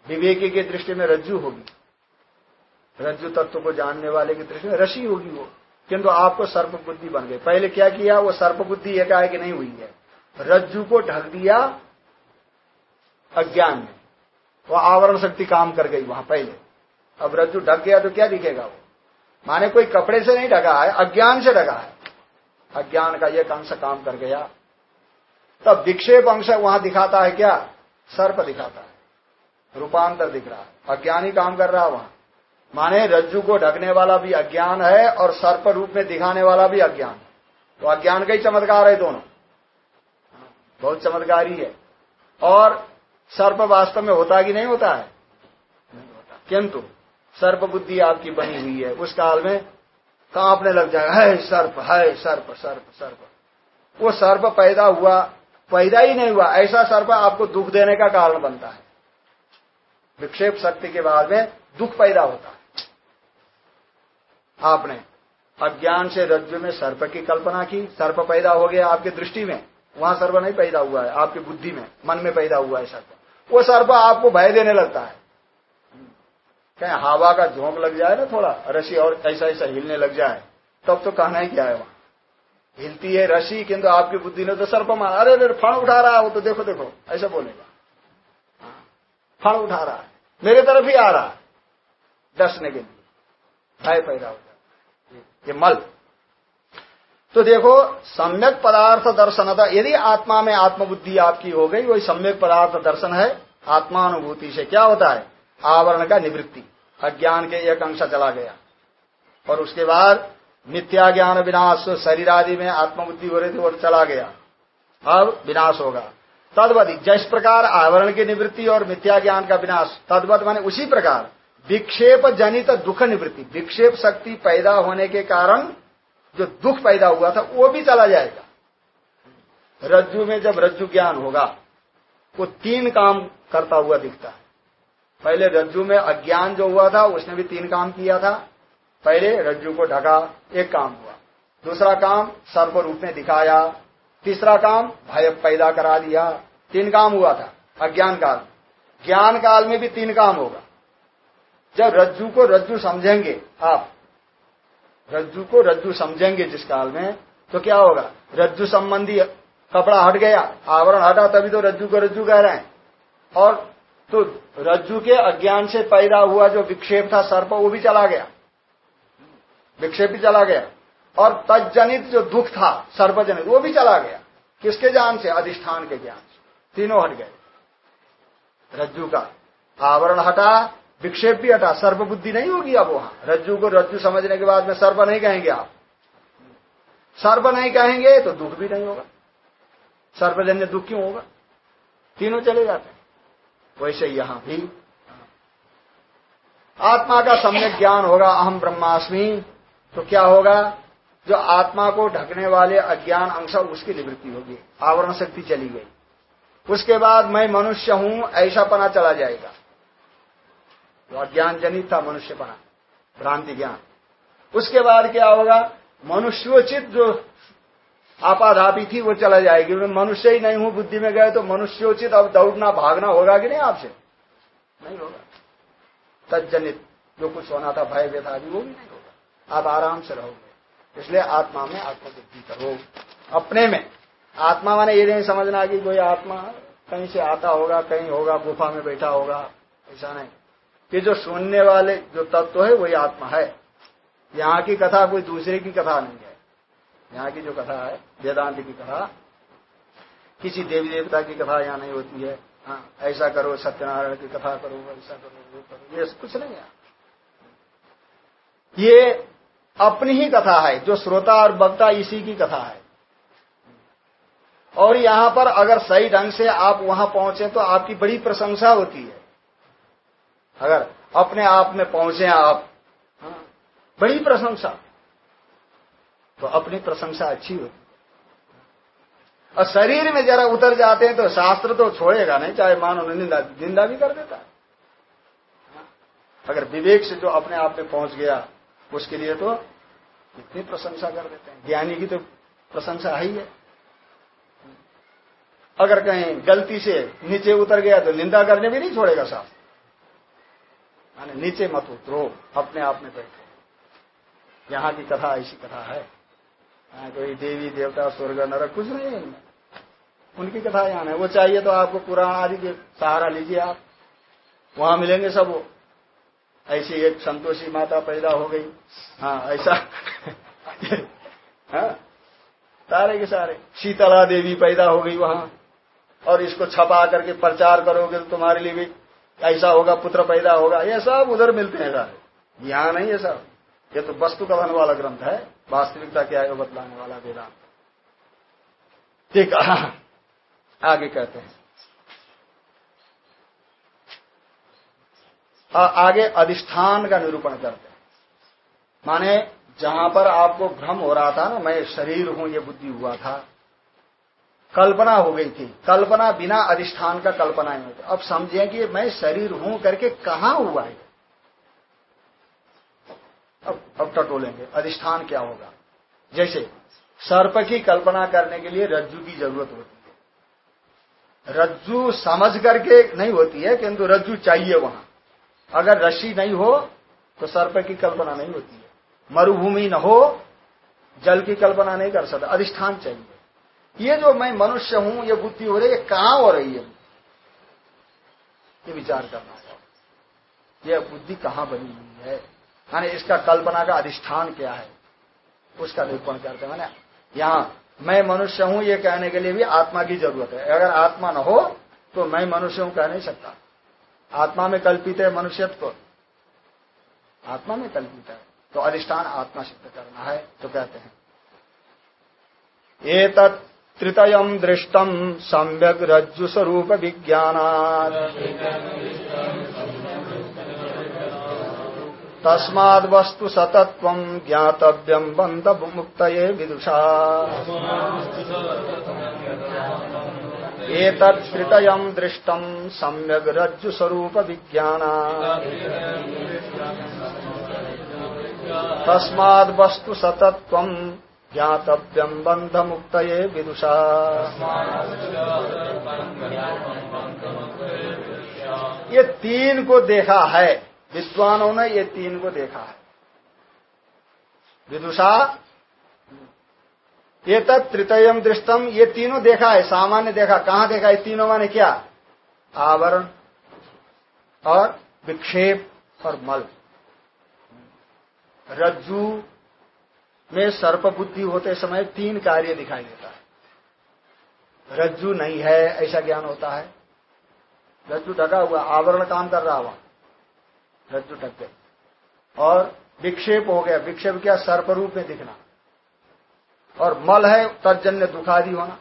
विवेकी की दृष्टि में रज्जू होगी। रज्जु तत्व को जानने वाले की दृष्टि में रशी होगी वो। किंतु आपको सर्प बुद्धि बन गई। पहले क्या किया? वो सर्प बुद्धि एकाएक नहीं हुई है। रज्जु को ढक दिया अज्ञान में वो आवरण शक्ति काम कर गई वहाँ पहले। अब रज्जु ढक गया तो क्या दिखेगा वो? माने कोई कपड़े से नहीं ढका है, अज्ञान से ढका है। अज्ञान का एक अंश काम कर गया। तब विक्षेप अंश वहाँ दिखाता है क्या? सर्प दिखाता है। रूपांतर दिख रहा है। अज्ञानी काम कर रहा है वहाँ। माने रज्जु को ढकने वाला भी अज्ञान है और सर्प रूप में दिखाने वाला भी अज्ञान तो अज्ञान का ही चमत्कार है दोनों। बहुत चमत्कारी है। और सर्प वास्तव में होता कि नहीं होता है? नहीं होता। किंतु सर्प बुद्धि आपकी बनी हुई है। उस काल में कांपने लग जाएगा है सर्प है सर्प सर्प सर्प। वो सर्प पैदा हुआ, पैदा ही नहीं हुआ। ऐसा सर्प आपको दुख देने का कारण बनता है। विक्षेप शक्ति के बाद में दुख पैदा होता है। आपने अज्ञान से रज्जु में सर्प की कल्पना की। सर्प पैदा हो गया आपकी दृष्टि में। वहाँ सर्प नहीं पैदा हुआ है, आपकी बुद्धि में, मन में पैदा हुआ है सर्प। वो सर्प आपको भय देने लगता है। कहीं हवा का झोंक लग जाए ना थोड़ा रसी और ऐसा ऐसा हिलने लग जाए तब तो कहना ही क्या है वहाँ? हिलती है रसी किंतु आपकी बुद्धि ने तो सर्प मारा। अरे अरे फण उठा रहा है वो तो देखो देखो ऐसा बोलेगा। हाँ, फण उठा रहा है। मेरे तरफ़ ही आ रहा है डसने के लिए। भय पैदा हो जाता ये मल। तो देखो सम्यक पदार्थ दर्शन था यदि आत्मा में आत्मबुद्धि आपकी हो गई वही सम्यक पदार्थ दर्शन है आत्मानुभूति से। क्या होता है? आवरण का निवृत्ति। अज्ञान के एक अंश चला गया। और उसके बाद मिथ्या ज्ञान, विनाश, शरीर आदि में आत्मबुद्धि हो रही थी, वो चला गया। अब विनाश होगा। तदवत जिस प्रकार आवरण की निवृत्ति और मिथ्या ज्ञान का विनाश, तदवत माने उसी प्रकार विक्षेप जनित दुख निवृत्ति। विक्षेप शक्ति पैदा होने के कारण जो दुख पैदा हुआ था, वो भी चला जाएगा। रज्जु में जब रज्जु ज्ञान होगा, वो तीन काम करता हुआ दिखता है। पहले रज्जु में अज्ञान जो हुआ था, उसने भी तीन काम किया था। पहले रज्जु को ढका, एक काम हुआ। दूसरा काम सर्व रूप में दिखाया। तीसरा काम, भय पैदा करा दिया। तीन काम हुआ था, अज्ञान काल ज्ञान काल में भी तीन काम होगा। जब रज्जु को रज्जु समझेंगे आप, रज्जु को रज्जु समझेंगे जिस काल में तो क्या होगा? रज्जु संबंधी कपड़ा हट गया, आवरण हटा, तभी तो रज्जु को रज्जु कह रहे हैं। और तो रज्जु के अज्ञान से पैदा हुआ जो विक्षेप था सर्प, वो भी चला गया। विक्षेप भी चला गया। और तजनित जो दुख था सर्वजनित वो भी चला गया। किसके ज्ञान से? अधिष्ठान के ज्ञान से। तीनों हट गए। रज्जु का आवरण हटा, विक्षेप भी हटा। सर्व बुद्धि नहीं होगी अब वहाँ। रज्जु को रज्जु समझने के बाद में सर्व नहीं कहेंगे आप। सर्व नहीं कहेंगे तो दुख भी नहीं होगा। सर्वजन्य दुख क्यों होगा? तीनों चले जाते हैं। वैसे यहाँ भी। आत्मा का सम्यक ज्ञान होगा, अहम ब्रह्मास्मि। तो क्या होगा? जो आत्मा को ढकने वाले अज्ञान अंश, उसकी निवृत्ति होगी। आवरण शक्ति चली गई। उसके बाद मैं मनुष्य हूँ, ऐसा पना चला जाएगा। तो अज्ञान जनित था मनुष्यपना भ्रांति ज्ञान। उसके बाद क्या होगा? मनुष्योचित जो आपाधापी थी, वो चला जाएगी। मैं मनुष्य ही नहीं हूँ, बुद्धि में गए तो मनुष्योचित अब दौड़ना, भागना होगा कि नहीं आपसे? नहीं होगा। तजनित जो कुछ होना था, भय, व्यथा भी वो भी नहीं होगा। आप आराम से रहोगे। इसलिए आत्मा में आत्मबुद्धि करो। अपने में। आत्मा माने ये नहीं समझना कि कोई आत्मा कहीं से आता होगा, कहीं होगा, गुफा में बैठा होगा। ऐसा नहीं। कि जो सुनने वाले, जो तत्व है, वही आत्मा है। यहाँ की कथा कोई दूसरे की कथा नहीं है। यहाँ की जो कथा है वेदांत की कथा किसी देवी देवता की कथा यहाँ नहीं होती है। हाँ ऐसा करो सत्यनारायण की कथा करो ऐसा करो वो करो ये कुछ नहीं है। ये अपनी ही कथा है जो श्रोता और वक्ता इसी की कथा है। और यहाँ पर अगर सही ढंग से आप वहाँ पहुँचे तो आपकी बड़ी प्रशंसा होती है। अगर अपने आप में पहुँचे आप हाँ, बड़ी प्रशंसा। तो अपनी प्रशंसा अच्छी होती और शरीर में जरा उतर जाते हैं तो शास्त्र तो छोड़ेगा नहीं, चाहे मानो निंदा निंदा भी कर देता है। अगर विवेक से जो अपने आप में पहुँच गया, उसके लिए तो इतनी प्रशंसा कर देते हैं। ज्ञानी की तो प्रशंसा ही है अगर कहीं गलती से नीचे उतर गया तो निंदा करने भी नहीं छोड़ेगा शास्त्र। नीचे मत उतरो, अपने आप में बैठो। यहाँ की कथा ऐसी कथा है। कोई देवी, देवता, स्वर्ग, नरक, कुछ नहीं है उनकी कथा यहाँ है। वो चाहिए तो आपको पुराण आदि के सहारा लीजिए आप। वहाँ मिलेंगे सब वो। ऐसी एक संतोषी माता पैदा हो गई। हाँ ऐसा। हाँ सारे के सारे। शीतला देवी पैदा हो गई वहाँ। और इसको छपा करके प्रचार करोगे तो तुम्हारे लिए भी ऐसा होगा, पुत्र पैदा होगा। ये सब उधर मिलते हैं सारे। यहाँ नहीं है सब। ये तो वस्तु कथन वाला ग्रंथ है। वास्तविकता क्या है बतलाने वाला वेदांत। ठीक, आगे कहते हैं। आगे अधिष्ठान का निरूपण करते हैं। माने, जहाँ पर आपको भ्रम हो रहा था ना, मैं शरीर हूँ, ये बुद्धि हुआ था। कल्पना हो गई थी। कल्पना बिना अधिष्ठान का कल्पना ही होती। अब समझे कि मैं शरीर हूँ करके कहा हुआ है? अब अब टटोलेंगे। अधिष्ठान क्या होगा? जैसे, सर्प की कल्पना करने के लिए रज्जु की ज़रूरत होती है। रज्जु समझ करके नहीं होती है, किंतु रज्जु चाहिए वहाँ। अगर रस्सी नहीं हो तो सर्प की कल्पना नहीं होती है। मरुभूमि न हो, जल की कल्पना नहीं कर सकता। अधिष्ठान चाहिए। ये जो मैं मनुष्य हूँ, ये बुद्धि हो रही है कहाँ हो रही है? ये विचार करना। है यह बुद्धि कहाँ बनी हुई है? माने इसका कल्पना का अधिष्ठान क्या है? उसका निरूपण करते हैं। यहाँ, मैं मनुष्य हूँ, ये कहने के लिए भी आत्मा की ज़रूरत है। अगर आत्मा न हो तो मैं मनुष्य हूँ कह नहीं सकता। आत्मा में कल्पित है मनुष्यत्व आत्मा में कल्पित है। तो अधिष्ठान आत्मा सिद्ध करना है तो कहते हैं। एक तृतयम दृष्टम सम्यक रज्जु स्वरूप विज्ञान तस्माद वस्तु सतत्व ज्ञातव्यम बंध मुक्त विदुषा। एतत्तयम दृष्टम सम्यक रज्जु स्वरूप विज्ञान तस्माद वस्तु सतत्व ज्ञातव्यम बंध मुक्त विदुषा। ये तीन को देखा है विद्वानों ने ये तीन को देखा है। विदुषा ये तत् तृतयम दृष्टम ये तीनों देखा है, सामान्य देखा, कहाँ देखा ये तीनों माने क्या? आवरण और विक्षेप और मल। रज्जु में सर्प बुद्धि होते समय तीन कार्य दिखाई देता है। रज्जु नहीं है, ऐसा ज्ञान होता है। रज्जु ढका हुआ, आवरण काम कर रहा वहाँ रज्जु ढक गए और विक्षेप हो गया। विक्षेप क्या? सर्प रूप में दिखना। और मल है, तर्जन्य दुखादि होना।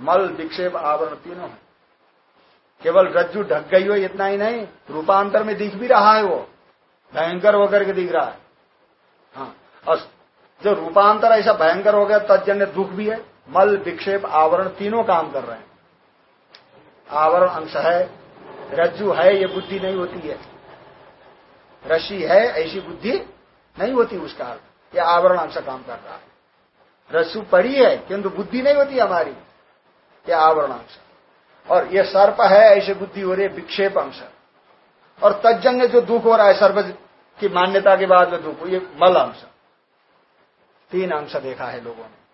मल, विक्षेप, आवरण तीनों है। केवल रज्जु ढक गई हो, इतना ही नहीं, रूपांतर में दिख भी रहा है वो। भयंकर होकर के दिख रहा है। हाँ और जो रूपांतर ऐसा भयंकर हो गया तजन्य दुख भी है। मल, विक्षेप, आवरण तीनों काम कर रहे हैं। आवरण अंश है, रज्जु है, ये बुद्धि नहीं होती है। रशी है, ऐसी बुद्धि नहीं होती उसका ये आवरण अंश काम कर रहा है। रसु पड़ी है, किंतु बुद्धि नहीं होती हमारी। ये आवरण अंश। और ये सर्प है, ऐसी बुद्धि हो रही है, विक्षेप अंश। और तजंग जो दुख हो रहा है, सर्प की मान्यता के बाद में दुख, ये मल अंश। तीन अंश देखा है लोगों ने।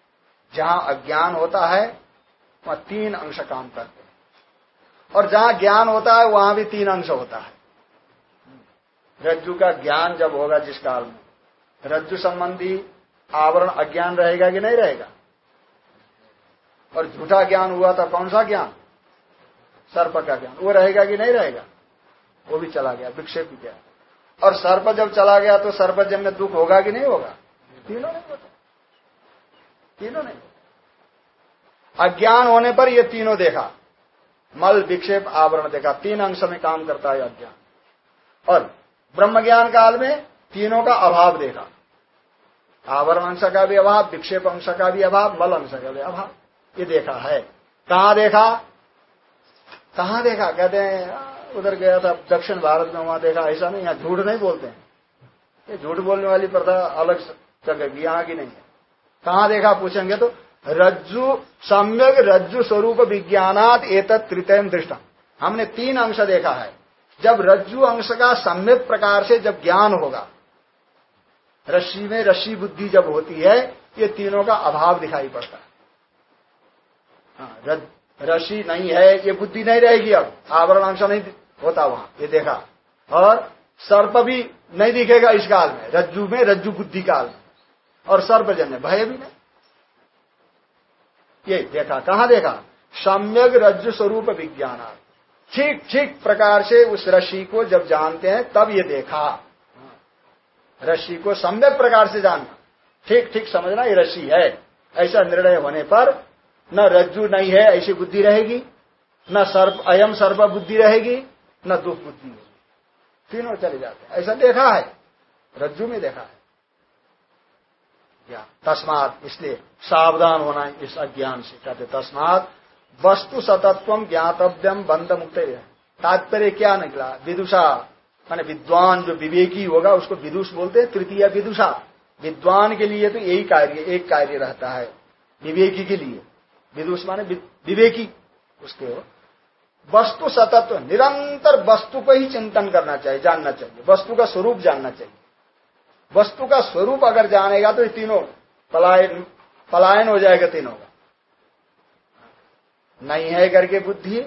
जहाँ अज्ञान होता है, वहाँ तीन अंश काम करते हैं। और जहाँ ज्ञान होता है, वहाँ भी तीन अंश होता है। रज्जु का ज्ञान जब होगा जिस काल में, रज्जु संबंधी आवरण अज्ञान रहेगा कि नहीं रहेगा? और झूठा ज्ञान हुआ था कौन सा ज्ञान? सर्प का ज्ञान। वो रहेगा कि नहीं रहेगा? वो भी चला गया, विक्षेप गया। और सर्प जब चला गया तो सर्पजन में दुख होगा कि नहीं होगा? तीनों नहीं होता। तीनों नहीं अज्ञान होने पर ये तीनों देखा। मल, विक्षेप, आवरण देखा। तीन अंश में काम करता है अज्ञान। और ब्रह्म ज्ञान काल में तीनों का अभाव देखा। आवरण अंश का भी अभाव, विक्षेप अंश का भी अभाव, मल अंश का भी अभाव, ये देखा है। कहा देखा? कहा देखा? कहते हैं, उधर गया था, दक्षिण भारत में वहाँ देखा, ऐसा नहीं, यहाँ झूठ नहीं बोलते हैं। ये झूठ बोलने वाली प्रथा अलग जगह की यहाँ की नहीं है। कहा देखा? पूछेंगे तो रज्जु, सम्यक रज्जु स्वरूप विज्ञानात एक तृतयम दृष्टा। हमने तीन अंश देखा है। जब रज्जु अंश का सम्यक प्रकार से जब ज्ञान होगा रश्मि में रश्मि बुद्धि जब होती है ये तीनों का अभाव दिखाई पड़ता है। हाँ, रशी नहीं है ये बुद्धि नहीं रहेगी अब। आवरण अंश नहीं होता वहाँ ये देखा। और सर्प भी नहीं दिखेगा इस काल में रज्जु में रज्जु बुद्धि काल में। और सर्पजन्य भय भी नहीं। ये देखा कहा देखा? सम्यक रज्जु स्वरूप विज्ञान। ठीक ठीक प्रकार से उस रशि को जब जानते हैं, तब ये देखा। रशि को सम्यक प्रकार से जानना। ठीक ठीक समझना ये रशि है। ऐसा निर्णय होने पर न रज्जु नहीं है, ऐसी बुद्धि रहेगी। न सर्प, अयम सर्प बुद्धि रहेगी, न दुख बुद्धि होगी तीनों चले जाते हैं। ऐसा देखा है। रज्जु में देखा है। तस्मात, इसलिए सावधान होना इस अज्ञान से। कहते तस्मात वस्तु सतत्व ज्ञातव्यम बंद मुक्त तात्पर्य क्या निकला? विदुषा। माने विद्वान जो विवेकी होगा, उसको विदुष बोलते हैं, तृतीय विदुषा। विद्वान के लिए तो यही कार्य, एक कार्य रहता है, विवेकी के लिए। विदुष माने विवेकी उसके वस्तु सतत्व, निरंतर वस्तु को ही चिंतन करना चाहिए, जानना चाहिए। वस्तु का स्वरूप जानना चाहिए। वस्तु का स्वरूप अगर जानेगा तो तीनों, पलायन पलायन हो जाएगा तीनों का। नहीं है करके बुद्धि,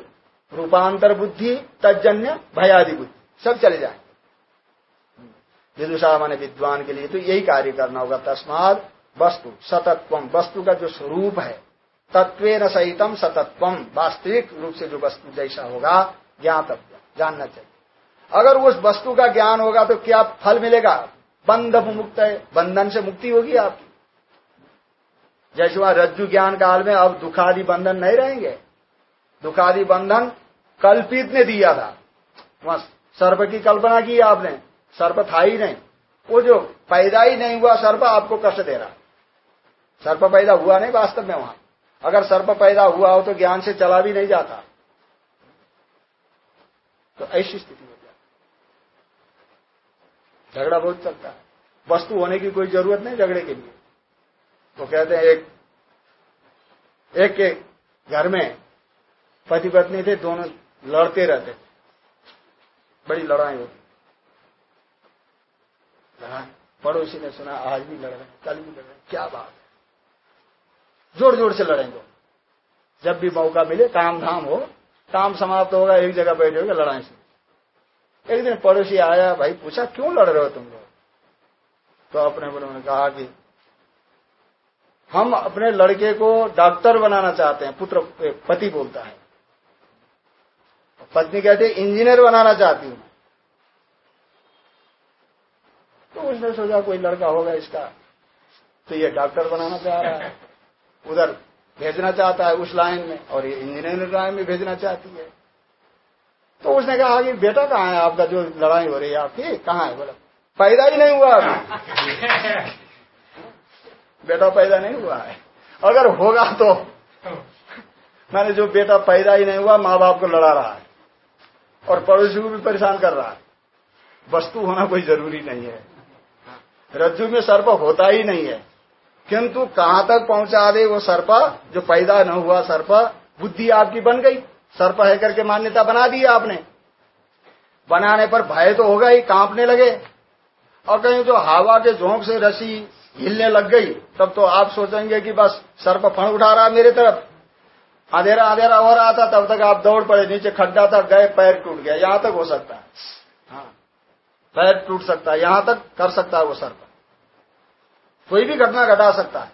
रूपांतर बुद्धि तजन्य भयादि बुद्धि, सब चले जाए। विदुषा माने विद्वान के लिए तो यही कार्य करना होगा। तस्माद वस्तु, सतत्व, वस्तु का जो स्वरूप है तत्व न सहितम सतत्वम वास्तविक रूप से जो वस्तु जैसा होगा, ज्ञातव्य, जानना चाहिए। अगर उस वस्तु का ज्ञान होगा तो क्या फल मिलेगा? बंध मुक्त है, बंधन से मुक्ति होगी आपकी। जैसे वहाँ रज्जु ज्ञान काल में अब दुखादि बंधन नहीं रहेंगे। दुखादि बंधन कल्पित ने दिया था। वहाँ सर्प की कल्पना की आपने। सर्प था ही नहीं। वो जो पैदा ही नहीं हुआ सर्प आपको कष्ट दे रहा। सर्प पैदा हुआ नहीं वास्तव में वहाँ। अगर सर्प पैदा हुआ हो तो ज्ञान से चला भी नहीं जाता। तो ऐसी स्थिति हो जाती। झगड़ा बहुत चलता है। वस्तु होने की कोई ज़रूरत नहीं झगड़े के लिए। तो कहते हैं, एक एक के घर में पति पत्नी थे, दोनों लड़ते रहते थे। बड़ी लड़ाई होती। पड़ोसी ने सुना, आज भी लड़ रहे कल भी लड़ रहे क्या बात है। ज़ोर ज़ोर से लड़ेंगे। जब भी मौका मिले काम धाम हो काम समाप्त होगा एक जगह बैठे होगा लड़ाई से। एक दिन पड़ोसी आया, भाई पूछा, क्यों लड़ रहे हो तुम लोग? तो अपने बोले उन्होंने कहा कि हम अपने लड़के को डॉक्टर बनाना चाहते हैं, पुत्र पति बोलता है। पत्नी कहते इंजीनियर बनाना चाहती हूँ। तो उसने सोचा, कोई लड़का होगा इसका तो ये डॉक्टर बनाना चाह रहा है। उधर भेजना चाहता है उस लाइन में, और ये इंजीनियरिंग लाइन में भेजना चाहती है। तो उसने कहा कि बेटा कहाँ है? आपका जो लड़ाई हो रही है, आपकी कहाँ है? बोला, पैदा ही नहीं हुआ बेटा पैदा नहीं हुआ है। अगर होगा तो। मैंने जो बेटा पैदा ही नहीं हुआ माँ बाप को लड़ा रहा है। और पड़ोसी को भी परेशान कर रहा है। वस्तु होना कोई ज़रूरी नहीं है। रज्जु में सर्प होता ही नहीं है। किंतु कहाँ तक पहुँचा दे वो सर्प? जो पैदा न हुआ सर्प बुद्धि आपकी बन गई। सर्प है करके मान्यता बना दी आपने। बनाने पर भय तो होगा ही कांपने लगे। और कहीं जो हवा के झोंक से रसी हिलने लग गई। तब तो आप सोचेंगे कि बस सर्प फण उठा रहा मेरे तरफ़। अंधेरा अंधेरा हो रहा था, तब तक आप दौड़ पड़े, नीचे खड्डा था, गए, पैर टूट गया। यहाँ तक हो सकता है। हाँ पैर टूट सकता है। यहाँ तक कर सकता है वो सर्प। कोई भी घटना घटा सकता है।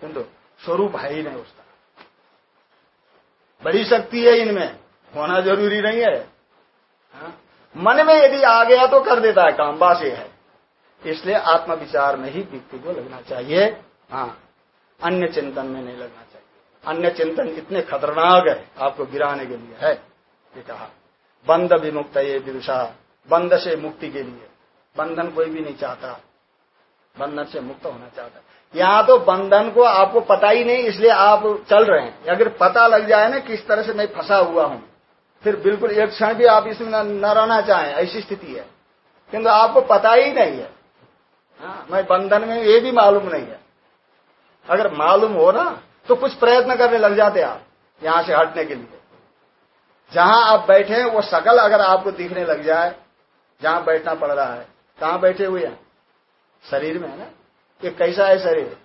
किंतु स्वरूप है ही नहीं उसका। बड़ी शक्ति है इनमें। होना ज़रूरी नहीं है। हा? मन में यदि आ गया तो कर देता है काम। बास ये है। इसलिए आत्म विचार में ही व्यक्ति को लगना चाहिए। हाँ अन्य चिंतन में नहीं लगना चाहिए। अन्य चिंतन इतने खतरनाक है आपको गिराने के लिए है ये कहा। बंद विमुक्त ये विदुषा बंद से मुक्ति के लिए। बंधन कोई भी नहीं चाहता। बंधन से मुक्त होना चाहता यहाँ तो बंधन को आपको पता ही नहीं इसलिए आप चल रहे हैं। अगर पता लग जाए ना किस तरह से मैं फंसा हुआ हूँ फिर बिल्कुल एक क्षण भी आप इसमें न रहना चाहें ऐसी स्थिति है। किंतु आपको पता ही नहीं हाँ, मैं बंधन में ये भी मालूम नहीं है। अगर मालूम हो ना तो कुछ प्रयत्न करने लग जाते आप, यहाँ से हटने के लिए। जहाँ आप बैठे हैं, वो सकल अगर आपको दिखने लग जाए, जहाँ बैठना पड़ रहा है, कहाँ बैठे हुए हैं? शरीर में है ना? ये कैसा है शरीर?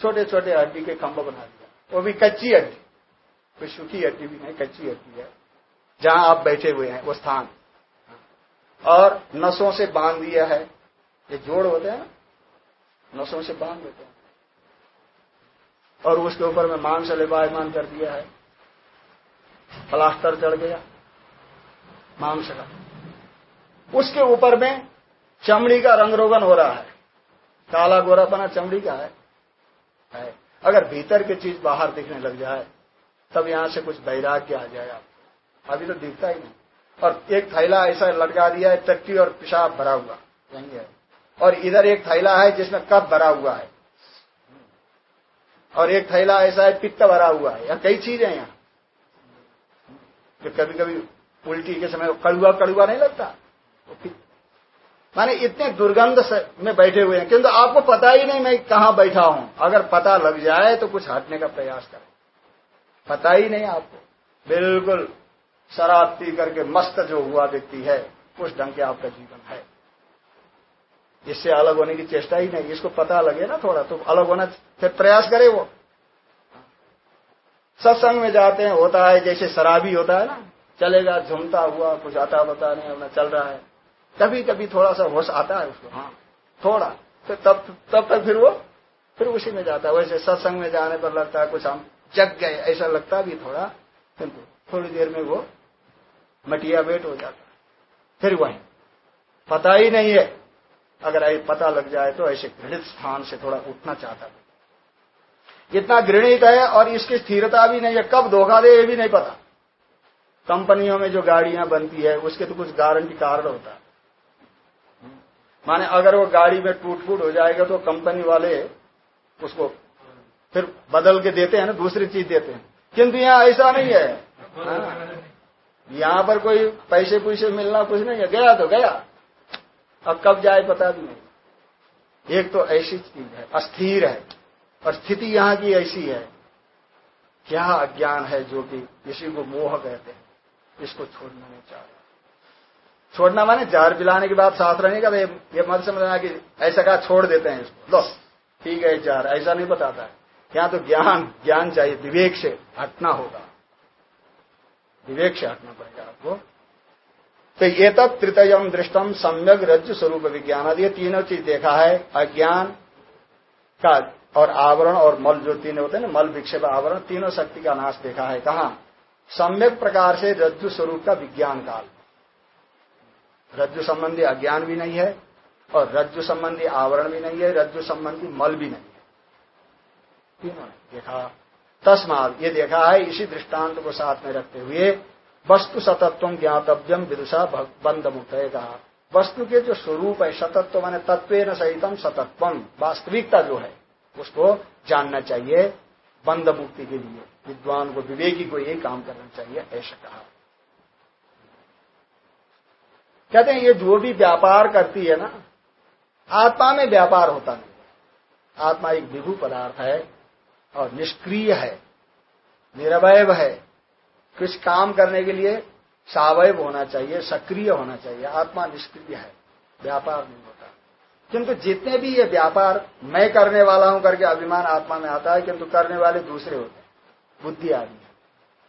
छोटे छोटे हड्डी के खंभ बना दिया। वो भी कच्ची हड्डी। कोई सूखी हड्डी भी नहीं, कच्ची हड्डी है। जहाँ आप बैठे हुए हैं, वो स्थान। और नसों से बाँध दिया है। ये जोड़ होते हैं नसों से बाँध देते हैं। और उसके ऊपर में मांस लेबायमान कर दिया है। प्लास्टर चढ़ गया मांस का उसके ऊपर में चमड़ी का रंग रोगन हो रहा है। काला गोरा बना चमड़ी का है, है। अगर भीतर की चीज़ बाहर दिखने लग जाए तब यहाँ से कुछ वैराग्य आ जाए आपको। अभी तो दिखता ही नहीं। और एक थैला ऐसा लटका दिया है टट्टी और पेशाब भरा हुआ। यही है। और इधर एक थैला है जिसमें कप भरा हुआ है। और एक थैला ऐसा है, पित्त भरा हुआ है। या कई चीज़ें यहाँ। जो कभी कभी उल्टी के समय कड़ुआ कड़ुआ नहीं लगता। माने इतने दुर्गंध में बैठे हुए हैं, किंतु आपको पता ही नहीं मैं कहाँ बैठा हूँ। अगर पता लग जाए तो कुछ हटने का प्रयास करें। पता ही नहीं आपको। बिल्कुल शराब पी करके मस्त जो हुआ व्यक्ति है, उस ढंग के आपका जीवन है। इससे अलग होने की चेष्टा ही नहीं इसको पता लगे ना थोड़ा तो अलग होना फिर प्रयास करे वो। सत्संग में जाते हैं होता है जैसे शराबी होता है ना चलेगा झूमता हुआ कुछ आता बता नहीं अपना चल रहा है। कभी कभी थोड़ा सा होश आता है उसको। हाँ। थोड़ा तो तब तब तक फिर वो फिर उसी में जाता है। वैसे सत्संग में जाने पर लगता है कुछ हम जग गए ऐसा लगता भी थोड़ा किंतु थोड़ी देर में वो मटिया वेट हो जाता फिर वही। पता ही नहीं है। अगर ऐसे पता लग जाए तो ऐसे घृणित स्थान से थोड़ा उठना चाहता है इतना घृणित है और इसकी स्थिरता भी नहीं है, कब धोखा दे ये भी नहीं पता। कंपनियों में जो गाड़ियाँ बनती है, उसके तो कुछ गारंटी कार्ड होता है। माने अगर वो गाड़ी में टूट फूट हो जाएगा तो कंपनी वाले उसको फिर बदल के देते हैं ना, दूसरी चीज़ देते हैं। किंतु यहाँ ऐसा नहीं है। हाँ। यहाँ पर कोई पैसे पैसे मिलना कुछ नहीं है। गया तो गया। अब कब जाए पता भी नहीं। एक तो ऐसी चीज़ है, अस्थिर है, और स्थिति यहाँ की ऐसी है, क्या अज्ञान है जो कि इसी को मोह कहते हैं, इसको छोड़ना नहीं चाह छोड़ना माने जार पिलाने के बाद साथ रहने का ये मत समझना कि ऐसा कहा छोड़ देते हैं इसको। बस, ठीक है, जार, ऐसा नहीं बताता है। यहाँ तो ज्ञान ज्ञान चाहिए, विवेक से हटना होगा। विवेक से हटना पड़ेगा आपको। तो ये तब तृतयम दृष्टम सम्यक रज्जु स्वरूप विज्ञान ये तीनों चीज़ देखा है, अज्ञान का और आवरण और मल जो तीन होते हैं ना, मल विक्षेप आवरण, तीनों शक्ति का नाश देखा है। कहा? सम्यक प्रकार से रज्जु स्वरूप का विज्ञान काल। रज्जु संबंधी अज्ञान भी नहीं है और रज्जु संबंधी आवरण भी नहीं है रज्जु संबंधी मल भी नहीं है। तीनों देखा। तस्माद ये देखा है, इसी दृष्टांत को साथ में रखते हुए वस्तु सतत्व ज्ञातव्यम विदुषा बंद कहा वस्तु के जो स्वरूप है, सतत्व माने तत्व न सहितम सतत्वम वास्तविकता जो है, उसको जानना चाहिए बंद मुक्ति के लिए। विद्वान को, विवेकी को यही काम करना चाहिए, ऐसा कहा। कहते हैं, ये जो भी व्यापार करती है ना, आत्मा में व्यापार होता नहीं आत्मा एक विभू पदार्थ है और निष्क्रिय है निरवय है। कुछ काम करने के लिए सावयव होना चाहिए, सक्रिय होना चाहिए। आत्मा निष्क्रिय है, व्यापार नहीं होता। किंतु जितने भी ये व्यापार मैं करने वाला हूँ करके अभिमान आत्मा में आता है, किंतु करने वाले दूसरे होते हैं। बुद्धि आदि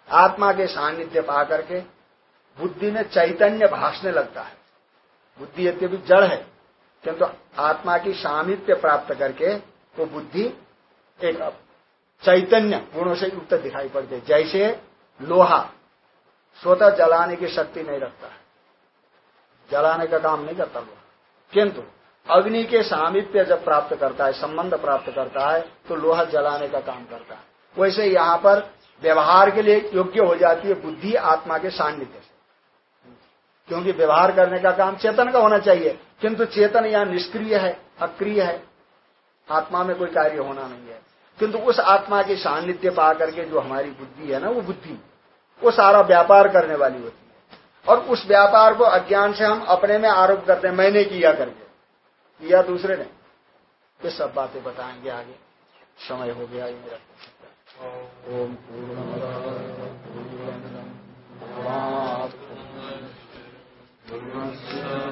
आत्मा के सान्निध्य पा करके बुद्धि में चैतन्य भाषने लगता है। बुद्धि यद्यपि जड़ है, किंतु आत्मा की सामिप्य प्राप्त करके वो बुद्धि एक चैतन्य गुणों से युक्त दिखाई पड़ती जैसे लोहा स्वतः जलाने की शक्ति नहीं रखता है। जलाने का काम नहीं करता लोहा किंतु अग्नि के सामिप्य जब प्राप्त करता है, संबंध प्राप्त करता है तो लोहा जलाने का काम करता है। वैसे यहाँ पर व्यवहार के लिए योग्य हो जाती है बुद्धि आत्मा के सान्निध्य से। क्योंकि व्यवहार करने का काम चेतन का होना चाहिए। किंतु चेतन यहाँ निष्क्रिय है, अक्रिय है। आत्मा में कोई कार्य होना नहीं है। किंतु उस आत्मा के सान्निध्य पा करके जो हमारी बुद्धि है ना, वो बुद्धि वो सारा व्यापार करने वाली होती है। और उस व्यापार को अज्ञान से हम अपने में आरोप करते हैं, मैंने किया करके। किया दूसरे ने। ये सब बातें बताएँगे आगे। समय हो गया ये ओम पूर्ण